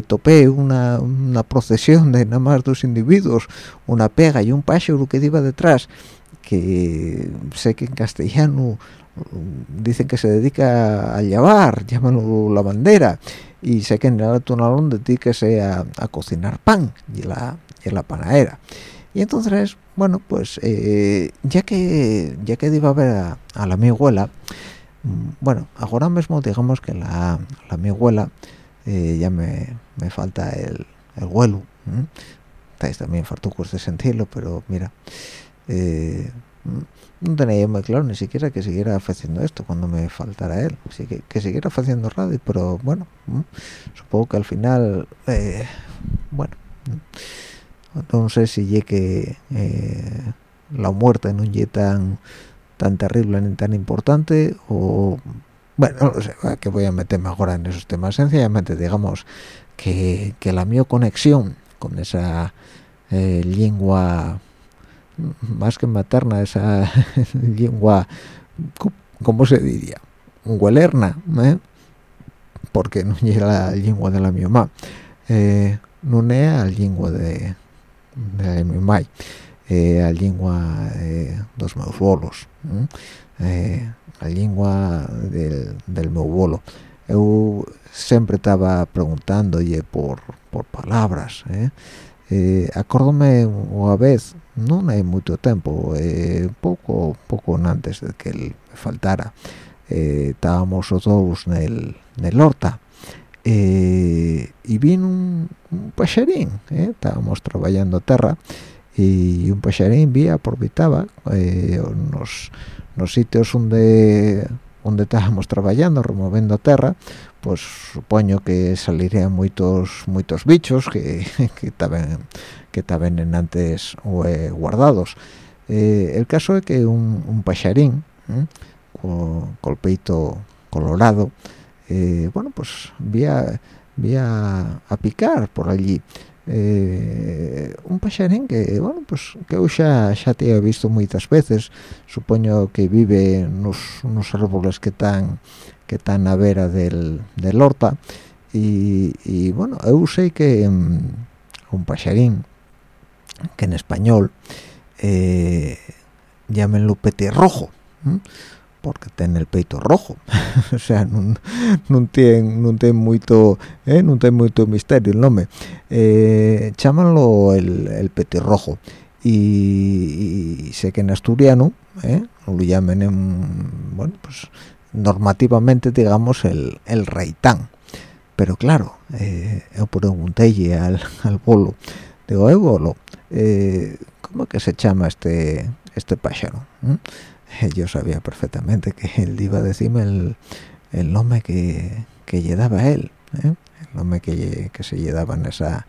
topé una, una procesión de nada más dos individuos una pega y un pájaro que iba detrás que sé que en castellano dicen que se dedica a llevar, llámalo la bandera, y sé que en el tonalón dedíquese a, a cocinar pan y la, y la panadera. Y entonces, bueno, pues eh, ya que ya que iba a ver a, la mi abuela, mm, bueno ahora mismo digamos que la, la mi abuela eh, ya me, me, falta el, el vuelo estáis también fartucos de sentirlo pero mira eh, no tenía muy claro ni siquiera que siguiera haciendo esto cuando me faltara él. Así que, que siguiera haciendo radio pero bueno supongo que al final eh, bueno no sé si llegue eh, la muerte no es tan tan terrible ni tan importante o bueno no sé que voy a meterme ahora en esos temas. Sencillamente digamos que, la mi conexión con esa eh, lengua más que materna esa lengua cómo se diría huelerna ¿eh? porque no llega la lengua de la mi mamá eh, no es la lengua de, de mi mamá eh, la lengua de los meus bolos eh, a lingua del, del meu bolo. Eu sempre estaba preguntándolle por, por palabras, eh? eh, acórdome unha vez non hai moito tempo eh, pouco pouco antes de que el faltara eh, estábamos os dous nel, nel horta eh, e vin un, un paxarín eh, estábamos traballando a terra e un paxarín vía por Vitaba eh, nos nos sitios onde onde estábamos traballando, removendo a terra, pois supoño que salirían moitos moitos bichos que que estaban que estaban en antes eh, guardados. Eh, el caso é que un, un paxarín eh, co, col peito colorado, eh, bueno, pues vía vía a picar por allí. Eh, un pacharín que bueno pues que yo ya, ya te he visto muchas veces supongo que vive en unos, unos árboles que están que a vera del, del horta y, bueno yo sé que um, un pacharín que en español eh, llámenlo petirrojo ¿eh? Porque tiene el peito rojo o sea no, no tiene no tiene mucho eh, no tiene mucho misterio el nombre eh, el, el petirrojo y, y, sé que en asturiano eh, lo llamen en, bueno pues normativamente digamos el, el reitán pero claro eh, yo pregunté al, al bolo digo eh bolo eh, ¿cómo que se llama este este pájaro? ¿Eh? yo sabía perfectamente que él iba a decirme el, el nombre que, que le daba él ¿eh? el nombre que, que se le daba en esa,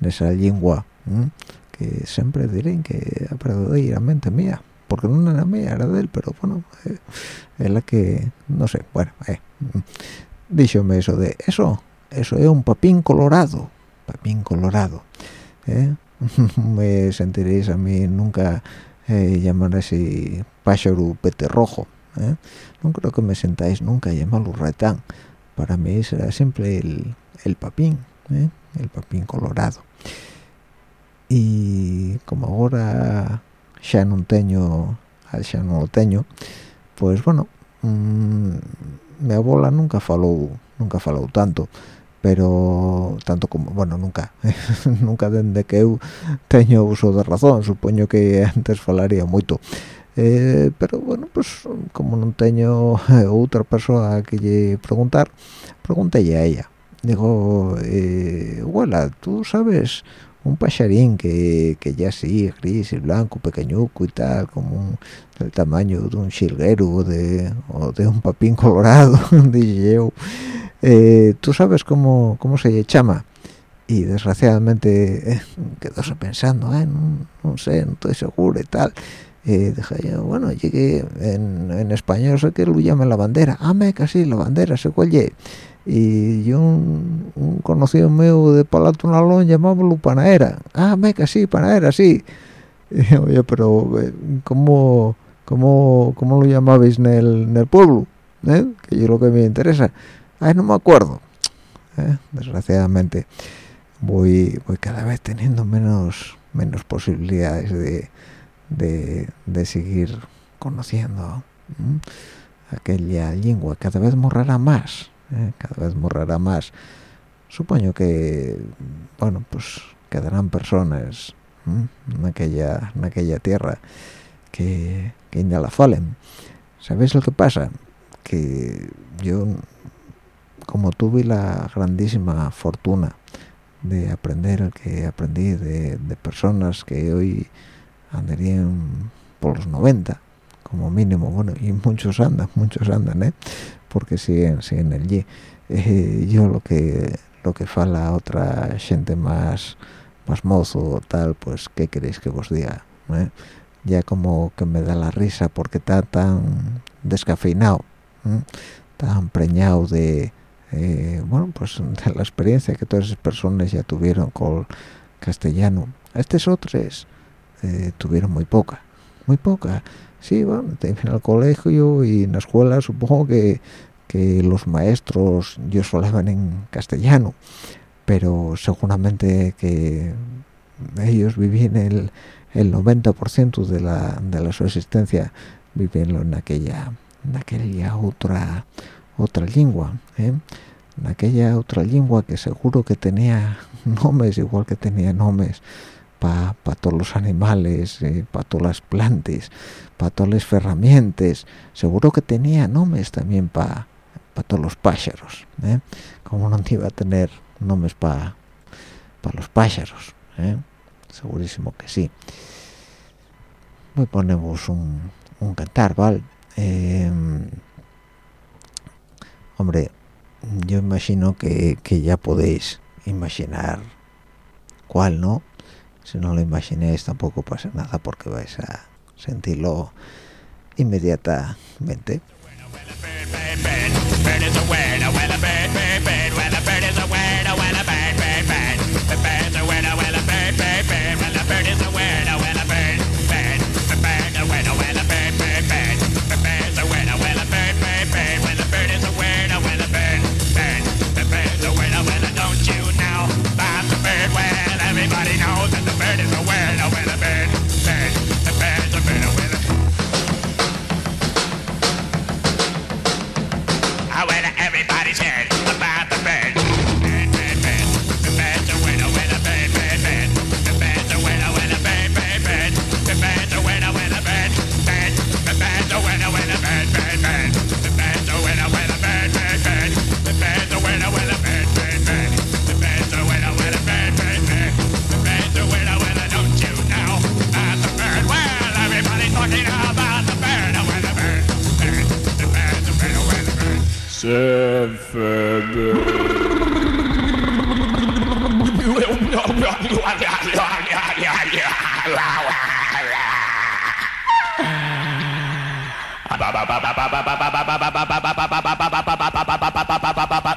en esa lengua ¿eh? que siempre diré que a mente mía porque no era mía, era de él, pero bueno, eh, es la que, no sé, bueno, eh, díxome eso de, eso, eso es un papín colorado, papín colorado, eh, me sentiréis a mí nunca eh, llamar a ese pájaro peterrojo, eh, no creo que me sentáis nunca a llamarlo retán, para mí será siempre el, el papín, eh, el papín colorado. Y como ahora ya no teño ya no lo teño pues bueno mmm, mi abuela nunca faló nunca faló tanto pero tanto como bueno nunca nunca desde que eu teño uso de razón supongo que antes falaría mucho eh, pero bueno pues como no teño otra persona que lle preguntar pregúntele a ella digo eh, tú sabes un pacharín que, que ya sí, gris y blanco, pequeñuco y tal, como un, del tamaño de un chilguero o de, o de un papín colorado, dije yo. Eh, ¿Tú sabes cómo, cómo se llama? Y desgraciadamente eh, quedóse pensando, eh, no, no, sé, no estoy seguro y tal. Eh, dije yo, bueno, llegué en, en español, sé que lo llaman la bandera. Ah, me casi la bandera, sé cuál y yo un, un, conocido mío de Palato Nalón llamábalo Panaera ah meca sí Panaera sí y, oye pero eh, ¿cómo, cómo, cómo lo llamabais en el, en el pueblo ¿Eh? que yo lo que me interesa ay no me acuerdo. ¿Eh? desgraciadamente voy voy cada vez teniendo menos menos posibilidades de, de, de seguir conociendo aquella lengua cada vez morrará más ¿eh? cada vez morrará más. Supongo que bueno pues quedarán personas en aquella en aquella tierra que, que la falen. Sabéis lo que pasa que yo como tuve la grandísima fortuna de aprender el que aprendí de, personas que hoy andarían por los 90 como mínimo bueno y muchos andan muchos andan ¿eh? porque siguen siguen el eh, yo lo que lo que fala otra gente más más mozo tal pues qué queréis que os diga ¿Eh? ya como que me da la risa porque está tan descafeinado tan preñado de eh, bueno pues de la experiencia que todas esas personas ya tuvieron con castellano estos otros eh, tuvieron muy poca muy poca. Sí bueno en el colegio y en la escuela supongo que, que los maestros yo hablaban en castellano pero seguramente que ellos vivían el, el 90% de la, de la su existencia viviendo en aquella en aquella otra otra lengua ¿eh? aquella otra lengua que seguro que tenía nombres igual que tenía nombres para todos los animales eh, para todas las plantas para todas las herramientas seguro que tenía nombres también para todos los pájaros ¿eh? como no iba a tener nombres para los pájaros ¿eh? segurísimo que sí Hoy ponemos un, un cantar vale em, hombre yo imagino que, ya podéis imaginar cuál no si no lo imaginéis tampoco pasa nada porque vais a sentirlo inmediatamente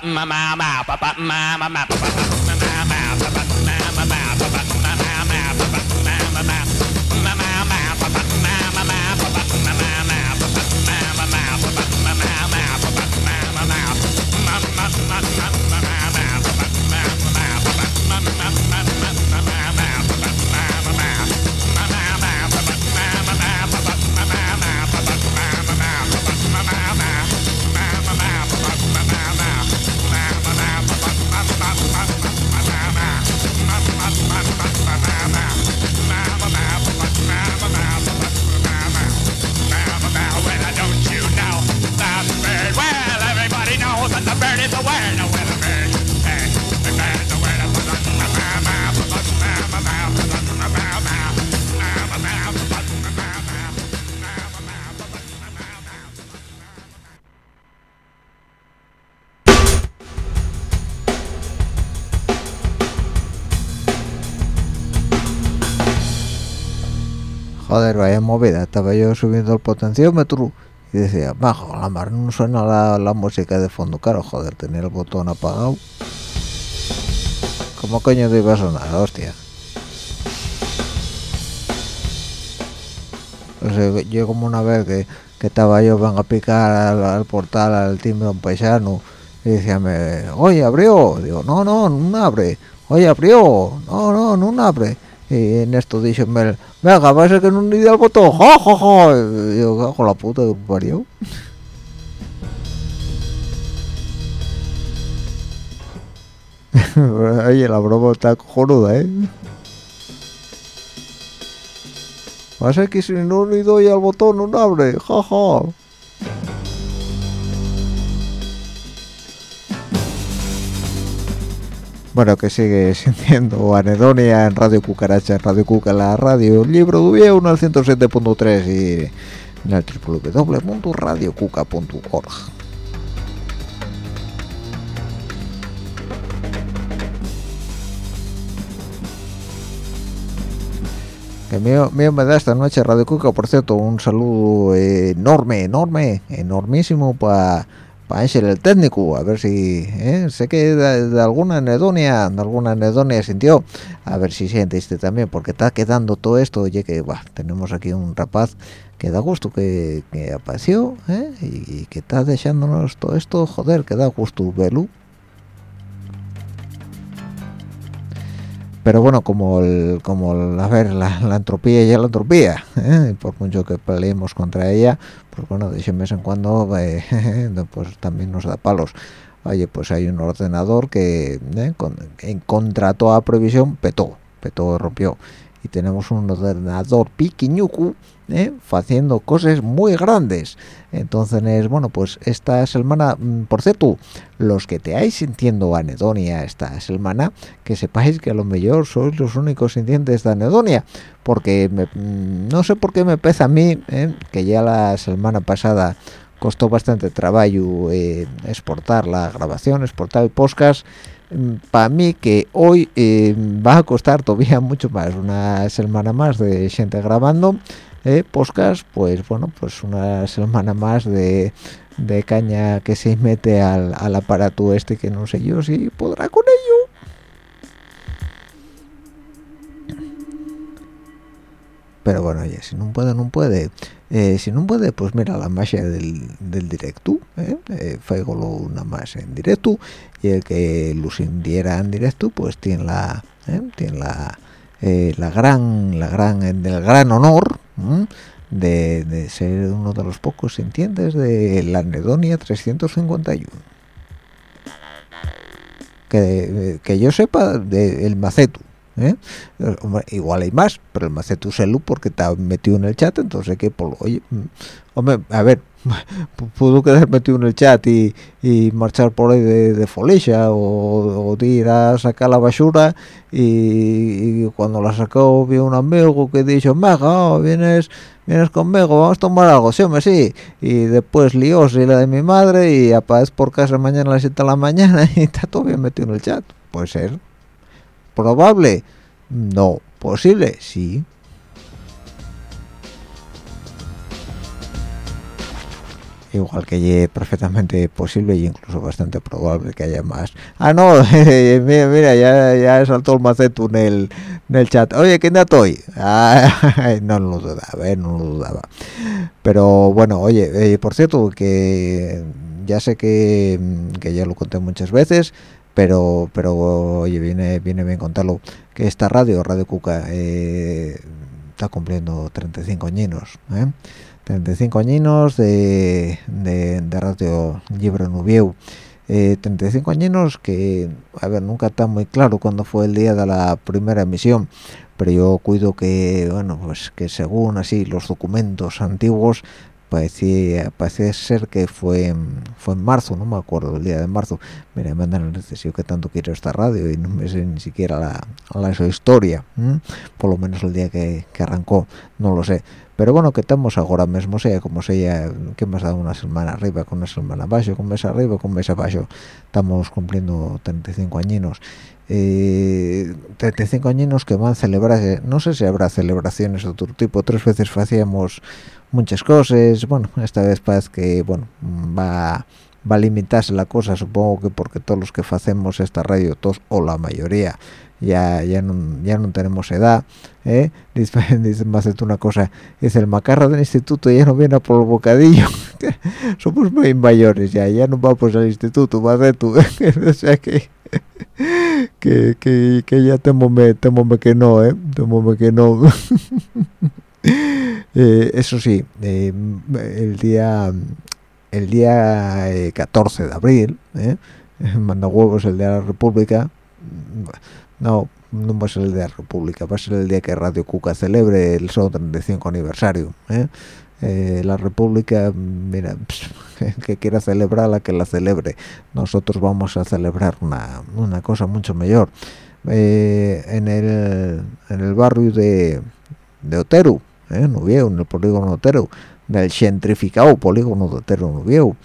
Mama, mama, papa, mama, mama, papa, mama, mama, papa, mama. Joder vaya movida estaba yo subiendo el potenciómetro y decía bajo la mar no suena la, música de fondo claro joder tenía el botón apagado ¿cómo coño te iba a sonar hostia? o yo como una vez que, que estaba yo van a picar al, portal al timbre un paisano y decía oye abrió digo no no no abre oye abrió no no no abre y en esto dice Mel venga va que no ni al botón jo jo jo y yo con la puta un parió oye la broma está cojonuda eh va a ser que si no ni doy al botón no abre ja ja bueno, que sigue sintiendo anedonia en Radio Cucaracha, en Radio Cuca, la radio Libro de uno al 107.3 y en el www.radiocuca.org. que mío, me da esta noche Radio Cuca, por cierto, un saludo enorme, enorme, enormísimo para pa el técnico, a ver si, ¿eh? sé que de, alguna anedonia, de alguna anedonia sintió, a ver si siente este también, porque está quedando todo esto, oye que, bah, tenemos aquí un rapaz que da gusto que, apareció, ¿eh? y, que está dejándonos todo esto, joder, que da gusto verlo. Pero bueno como el, como a ver la, entropía y la entropía ¿eh? por mucho que peleemos contra ella pues bueno de vez en cuando eh, pues también nos da palos oye pues hay un ordenador que ¿eh? en contra toda previsión petó petó rompió y tenemos un ordenador piquiñucu ¿eh? haciendo cosas muy grandes entonces bueno pues esta semana mm, por cierto los que te hayáis sintiendo anedonia esta semana que sepáis que a lo mejor sois los únicos sintientes de anedonia porque mm, no sé por qué me pesa a mí ¿eh? que ya la semana pasada costó bastante trabajo eh, exportar la grabación exportar el podcast para mí que hoy va a costar todavía mucho más. Una semana más de gente grabando eh, podcast pues bueno pues una semana más de, caña que se mete al, aparato este que no sé yo si podrá con ello. Pero bueno oye si no puede no puede eh, si no puede pues mira la magia del, directo eh, eh una más en directo y el que lo sintiera en directo pues tiene la eh, tiene la eh, la gran la gran el gran honor de, ser uno de los pocos sintientes de la anedonia 351 que, que yo sepa del macetu ¿eh? igual hay más pero el macetu se porque está metido en el chat entonces que por oye mm, hombre a ver pudo quedar metido en el chat y, marchar por ahí de, de o, de ir a sacar la basura y, cuando la sacó vi un amigo que dijo mega oh, vienes vienes conmigo vamos a tomar algo sí hombre sí y después lióse la de mi madre y aparece por casa mañana a las 7 de la mañana y está todo bien metido en el chat. Puede ser probable no. Posible sí. Igual que perfectamente posible y incluso bastante probable que haya más. Ah no mira, mira ya, ya saltó el macetu en el, en el chat. Oye ¿quién da ah, no lo dudaba eh, no lo dudaba. Pero bueno oye eh, por cierto que ya sé que, que ya lo conté muchas veces pero pero oye viene viene bien contarlo que esta radio Radio Cuca eh, está cumpliendo 35 añinos ¿eh? 35 añinos de, de, Radio Libre Nubieu. Eh, 35 años que, a ver, nunca está muy claro cuándo fue el día de la primera emisión, pero yo cuido que, bueno, pues que según así los documentos antiguos, parecía, parece ser que fue fue en marzo, no me acuerdo, el día de marzo. Mira, me andan el que tanto quiero esta radio y no me sé ni siquiera la, la historia, por lo menos el día que, que arrancó, no lo sé pero bueno que estamos ahora mismo sea como sea que hemos dado una semana arriba con una semana abajo con mes arriba con mes abajo estamos cumpliendo 35 añinos. Eh, 35 años que van a celebrar no sé si habrá celebraciones de otro tipo tres veces hacíamos muchas cosas bueno esta vez parece que bueno va va a limitarse la cosa supongo que porque todos los que hacemos esta radio todos o la mayoría ya ya no, ya no tenemos edad ¿eh? dice, dice más de una cosa dice el macarra del instituto ya no viene por el bocadillo. Somos muy mayores ya ya no vamos al instituto más de tú. O sea que que, que, ya temome, temome que no eh temome que no. Eh, eso sí eh, el día el día 14 de abril eh, manda huevos el día de la república no, no va a ser el día de la República, va a ser el día que Radio Cuca celebre el 35 aniversario. ¿eh? eh, la república mira que quiera celebrarla que la celebre nosotros vamos a celebrar una, una cosa mucho mejor eh, en el en el barrio de, de Otero ¿eh? Nubieu, en el polígono Otero del gentrificado polígono de Otero Nubieu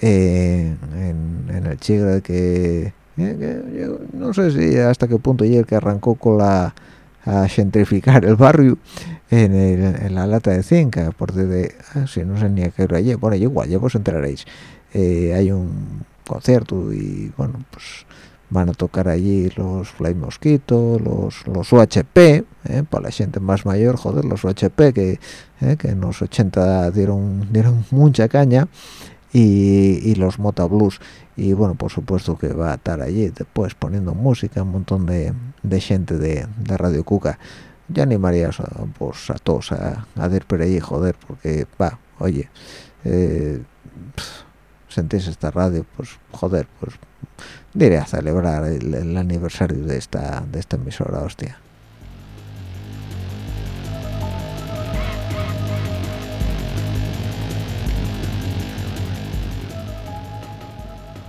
eh, en, el Chigre que, eh, no sé si hasta qué punto llega que arrancó con la a gentrificar el barrio en, la lata de zinc aparte de ah, si no sé ni a qué hora bueno igual ya vos enteraréis eh, hay un concierto y bueno pues van a tocar allí los Fly Mosquito los los UHP eh, para la gente más mayor joder los UHP que eh, que en los 80 dieron dieron mucha caña y, los Mota Blues. Y bueno por supuesto que va a estar allí después poniendo música un montón de, gente de, Radio Cuca. Ya animaría a, pues, a todos a, a ir por allí joder porque va oye eh, sentís esta radio pues joder pues diré a celebrar el, el aniversario de esta de esta emisora hostia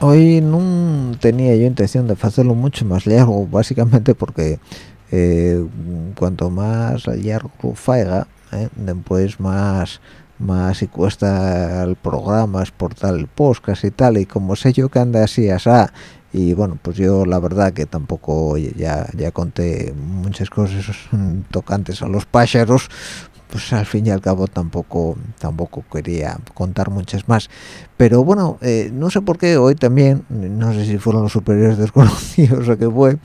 hoy no tenía yo intención de hacerlo mucho más largo básicamente porque eh, cuanto más largo faiga eh, después más más y cuesta el programa exportar el podcast y tal y como sé yo que anda así asá y bueno pues yo la verdad que tampoco ya ya conté muchas cosas tocantes a los pájaros pues al fin y al cabo tampoco tampoco quería contar muchas más. Pero bueno eh, no sé por qué hoy también no sé si fueron los superiores desconocidos o qué fue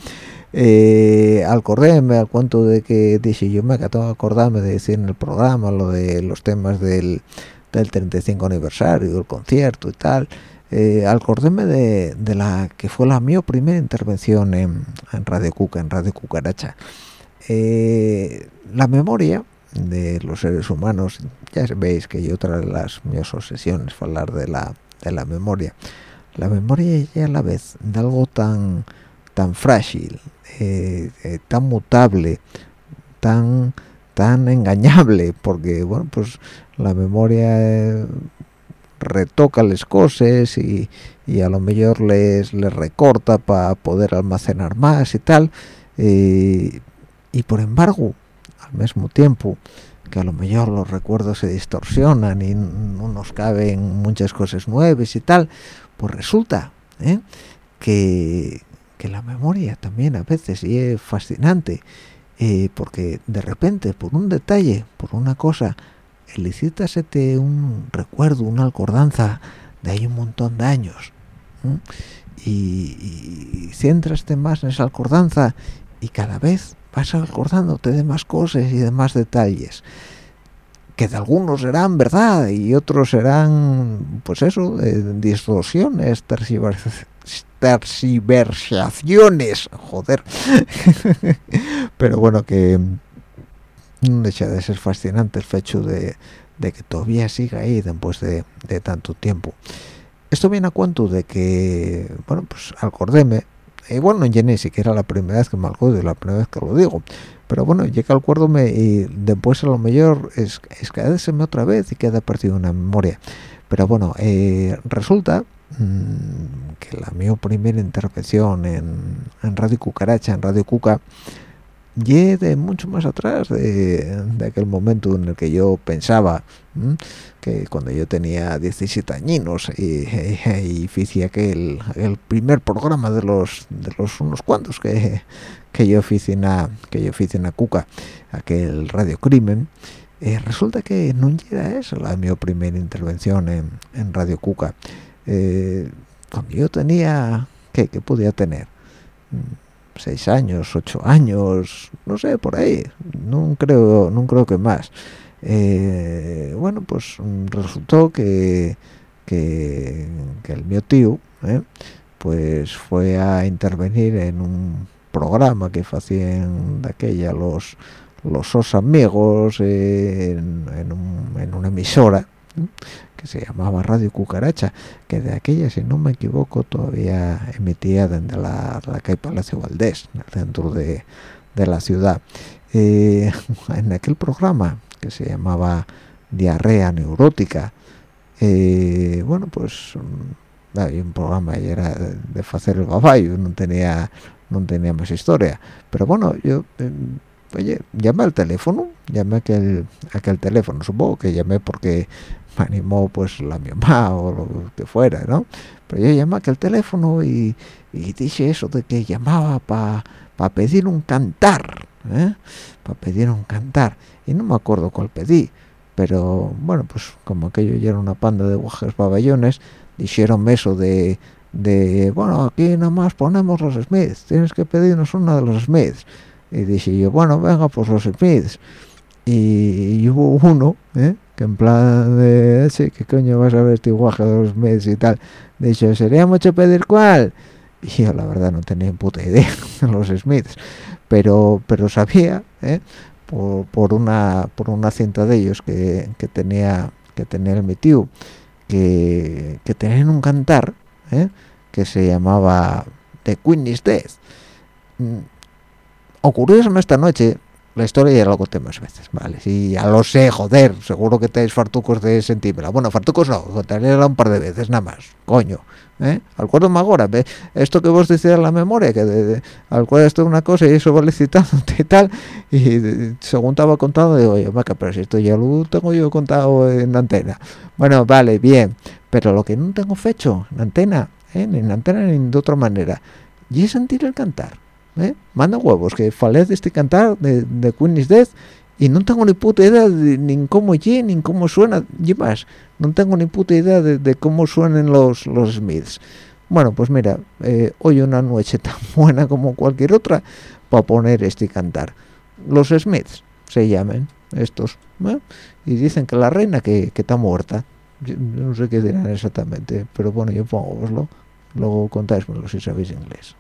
eh, al correrme al cuento de que dije yo me acabo de acordarme de decir en el programa lo de los temas del, del 35 aniversario del concierto y tal eh, al acordarme de, de, la que fue la mi primera intervención en, en Radio Cuca en Radio Cucaracha eh, la memoria de los seres humanos. Ya veis que yo otra de las mis obsesiones hablar de la de la memoria. La memoria y a la vez de algo tan tan frágil eh, eh, tan mutable tan tan engañable porque bueno pues la memoria eh, retoca las cosas y, y, a lo mejor les, les recorta para poder almacenar más y tal y por embargo al mismo tiempo que a lo mejor los recuerdos se distorsionan y no nos caben muchas cosas nuevas y tal, pues resulta ¿eh? que, la memoria también a veces es fascinante, eh, porque de repente, por un detalle, por una cosa, elicítasete un recuerdo, una acordanza de ahí un montón de años, y, y, y más en esa acordanza y cada vez vas acordándote de más cosas y de más detalles que de algunos serán verdad y otros serán pues eso distorsiones tersiversaciones. Joder. Pero bueno que no deja de ser fascinante el hecho de, que todavía siga ahí después de, tanto tiempo. Esto viene a cuento de que bueno pues acordéme igual no ni siquiera la primera vez que me acuerdo la primera vez que lo digo pero bueno llega al acuérdome y después a lo mejor es, es me otra vez y queda perdido una memoria. Pero bueno eh, resulta mm, que la mi primera intervención en, en Radio Cucaracha en Radio Cuca de mucho más atrás de, aquel momento en el que yo pensaba que cuando yo tenía 17 añinos y, y, hice aquel el primer programa de los de los unos cuantos que, que yo hice que yo hice en Cuca aquel radio crimen eh, resulta que no era eso la mi primera intervención en, en Radio Cuca. Eh, cuando yo tenía ¿qué, qué podía tener seis años, ocho años, no sé, por ahí, no creo, no creo que más. Eh, bueno, pues resultó que, que, el mío tío, eh, pues fue a intervenir en un programa que hacían de aquella los los amigos en, en una emisora se llamaba Radio Cucaracha, que de aquella, si no me equivoco, todavía emitía desde la, la calle Palacio Valdés, en el centro de, la ciudad. Eh, en aquel programa que se llamaba diarrea neurótica eh, bueno pues mm, había un programa y era de hacer el baballo no tenía no tenía más historia pero bueno yo em, oye llamé al teléfono llamé aquel, aquel teléfono supongo que llamé porque me animó pues la mi mamá o lo que fuera no pero yo llamé aquel teléfono y, y dije eso de que llamaba para pa pedir un cantar ¿eh? para pedir un cantar y no me acuerdo cuál pedí pero bueno pues como aquello ya era una panda de guajes pabellones dijeron eso de de bueno aquí nada más ponemos los Smiths tienes que pedirnos uno de los Smiths y dije yo bueno venga pues los Smiths y, hubo uno ¿eh? Que en plan de sí qué coño vas a ver este guaje los Smiths y tal dicho sería mucho pedir cuál y yo la verdad no tenía puta idea de los Smiths. Pero pero sabía ¿eh? por, una por una cinta de ellos que, tenía que tenía mi tío que, que tenían un cantar ¿eh? que se llamaba The Queen is Dead mm, ocurrió esta noche la historia ya lo conté más veces, ¿vale? Sí, ya lo sé, joder, seguro que tenéis fartucos de sentímela. Bueno, fartucos no, contaréla un par de veces, nada más, coño. ¿eh? Acuérdame ahora, ¿ve? esto que vos decías en la memoria, que de, al cual esto es una cosa y eso vale citándote y tal, y según estaba contando, digo, oye, vaca, pero si esto ya lo tengo yo contado en antena. Bueno, vale, bien, pero lo que no tengo fecho en antena, ¿eh? ni en antena ni de otra manera, y es sentir el cantar ¿eh? manda huevos que falez de este cantar de, de Queen is Death y no tengo ni puta idea de ni cómo y ni cómo suena. Y más no tengo ni puta idea de, cómo suenan los los Smiths. Bueno pues mira eh, hoy una noche tan buena como cualquier otra para poner este cantar. Los Smiths se llaman estos ¿eh? y dicen que la reina que, está muerta. No sé qué dirán exactamente pero bueno yo pongo luego contáismelo si sabéis inglés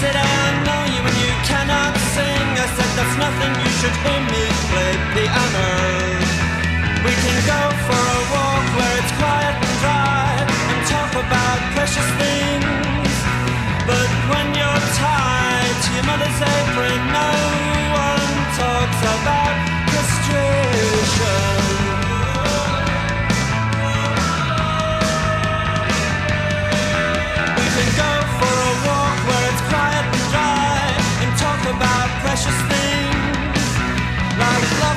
said I know you and you cannot sing. I said that's nothing, you should hear me play piano. We can go for a walk where it's quiet and dry And talk about precious things. But when you're tied to your mother's apron, no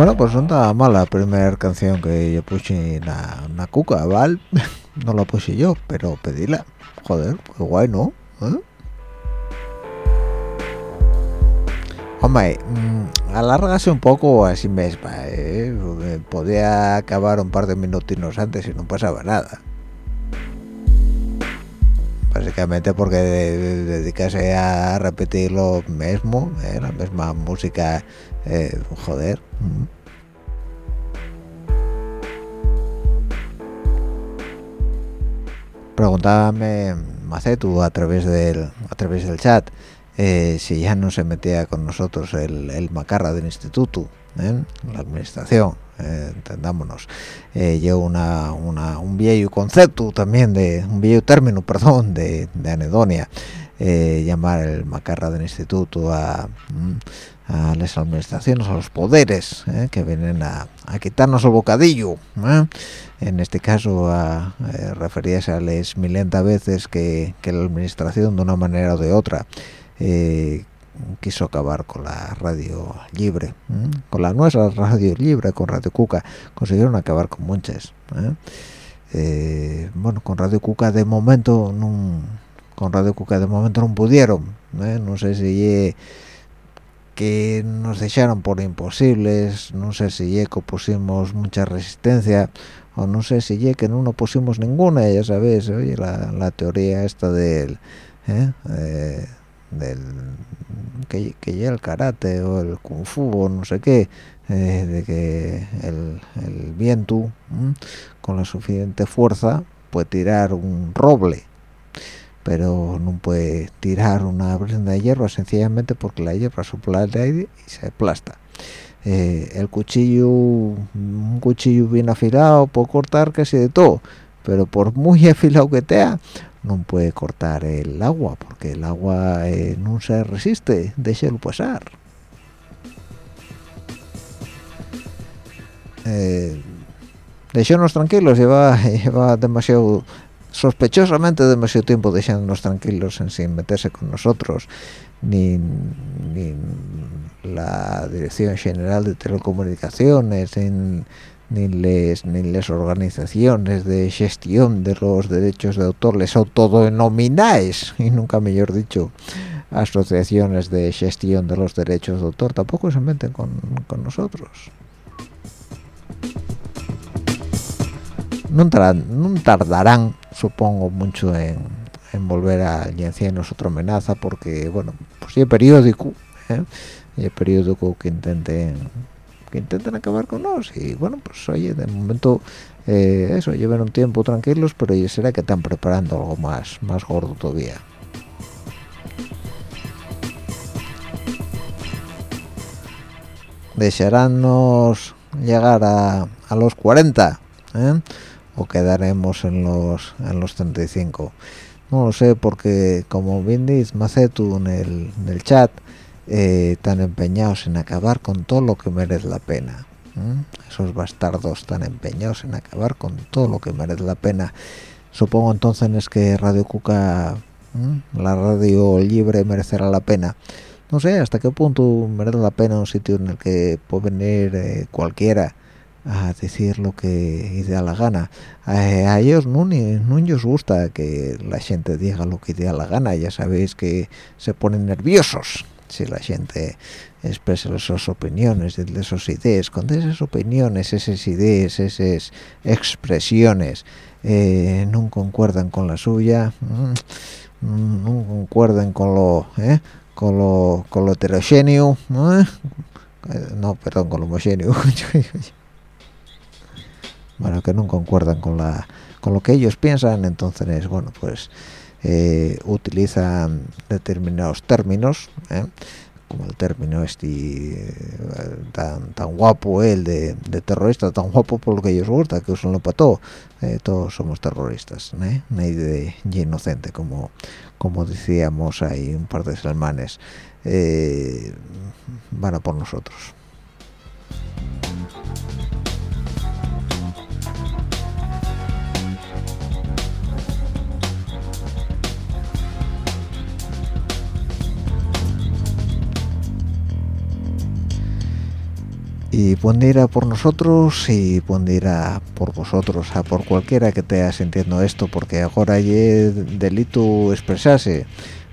Bueno, pues no está mala la primera canción que yo puse la, cuca, ¿vale? no la puse yo, pero pedíla. Joder, qué guay, ¿no? ¿Eh? Hombre, mmm, alárgase un poco así misma, ¿eh? Podía acabar un par de minutinos antes y no pasaba nada. Básicamente porque dedicarse a repetir lo mismo, ¿eh? la misma música, eh, joder. Preguntábame Macetu a través del a través del chat eh, si ya no se metía con nosotros el, macarra del instituto, ¿eh? la administración, eh, entendámonos. llevo una, un viejo concepto también, de un viejo término, perdón, de, anedonia, llamar el macarra del instituto a, mm, a las administraciones, a los poderes que vienen a, quitarnos el bocadillo. En este caso, a, referirse a las milenta veces que, que la administración, de una manera o de otra, eh, quiso acabar con la radio libre, con la nuestra radio libre, con Radio Cuca, consiguieron acabar con muchas. Eh, bueno, con Radio Cuca de momento con Radio Cuca de momento no pudieron, no sé si que nos dejaron por imposibles, no sé si ye pusimos mucha resistencia o no sé si ye que no pusimos ninguna, ya sabes, oye, la, teoría esta del... ¿eh? eh del que, que el karate o el kung fu o no sé qué eh, de que el, viento con la suficiente fuerza puede tirar un roble pero no puede tirar una prenda de hierro sencillamente porque la hierba sopla el aire y se aplasta. Eh, el cuchillo un cuchillo bien afilado puede cortar casi de todo pero por muy afilado que sea no puede cortar el agua porque el agua eh, no se resiste déjelo pasar. Eh, déjenos tranquilos lleva, lleva demasiado sospechosamente demasiado tiempo dejándonos tranquilos en sin meterse con nosotros ni, ni la Dirección General de Telecomunicaciones en ni les ni las organizaciones de gestión de los derechos de autor les autodenomináis y nunca mejor dicho asociaciones de gestión de los derechos de autor tampoco se meten con, nosotros no, tardarán supongo mucho en, volver a licenciarnos otra amenaza porque bueno pues hay periódico ¿eh? y el periódico que intenten que intenten acabar con nosotros y bueno pues oye de momento eh, eso llevan un tiempo tranquilos pero ya será que están preparando algo más más gordo todavía desearánnos llegar a, a los 40 ¿eh? O quedaremos en los en los 35 no lo sé porque como bien dice Macetu en el, chat eh, tan empeñados en acabar con todo lo que merece la pena. Esos bastardos tan empeñados en acabar con todo lo que merece la pena. Supongo entonces que Radio Cuca, la radio libre, merecerá la pena. No sé hasta qué punto merece la pena un sitio en el que puede venir eh, cualquiera a decir lo que da la gana. A, ellos no, les gusta que la gente diga lo que da la gana. Ya sabéis que se ponen nerviosos si la gente expresa sus opiniones, de sus ideas, con esas opiniones, esas ideas, esas expresiones eh, no concuerdan con la suya, mm, no concuerdan con lo, eh, con lo, con lo heterogéneo, ¿eh? no, perdón, con lo homogéneo, bueno, que no concuerdan con la, con lo que ellos piensan, entonces, bueno, pues eh, utilizan determinados términos ¿eh? como el término este eh, tan, tan guapo el de, terrorista tan guapo por lo que ellos gusta que usan lo todo todos somos terroristas nadie de inocente como como decíamos ahí un par de salmanes van a por nosotros y pueden ir a por nosotros y pueden ir a por vosotros, a por cualquiera que esté sintiendo esto, porque ahora hay delito expresarse.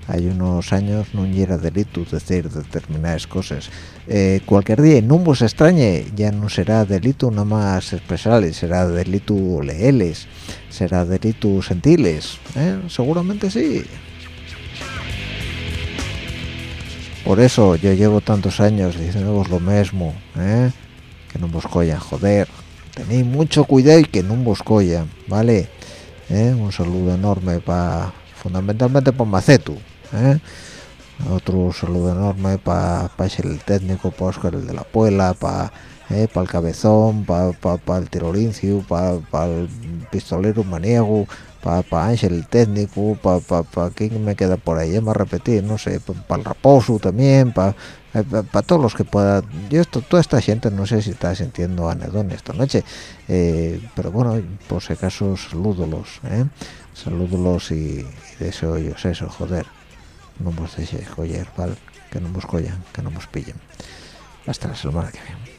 Hay unos años no era delito decir determinadas cosas. Eh, cualquier día, no vos extrañe, ya no será delito nada más expresarles, será delito leerles, será delito sentiles. ¿eh? Seguramente sí. Por eso yo llevo tantos años diciendo lo mismo, ¿eh? que no vos collan, joder. Tenéis mucho cuidado y que no vos collan, ¿vale? ¿Eh? Un saludo enorme para, fundamentalmente para Macetu, ¿eh? Otro saludo enorme para el técnico, para Oscar el de la Puela, para para el cabezón, para pa, el tirolincio, para el pistolero maniego, para pa Ángel el técnico, para pa, pa, quién me queda por ahí, más repetir, no sé, para el raposo también, para eh, para todos los que puedan yo esto toda esta gente no sé si está sintiendo anedón esta noche eh, pero bueno por si acaso salúdolos ¿eh? salúdolos y, y deseo ellos eso joder. No nos dejéis joder ¿vale? que no nos collan que no nos pillen. Hasta la semana que viene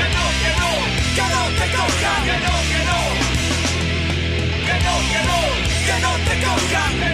Go, got me.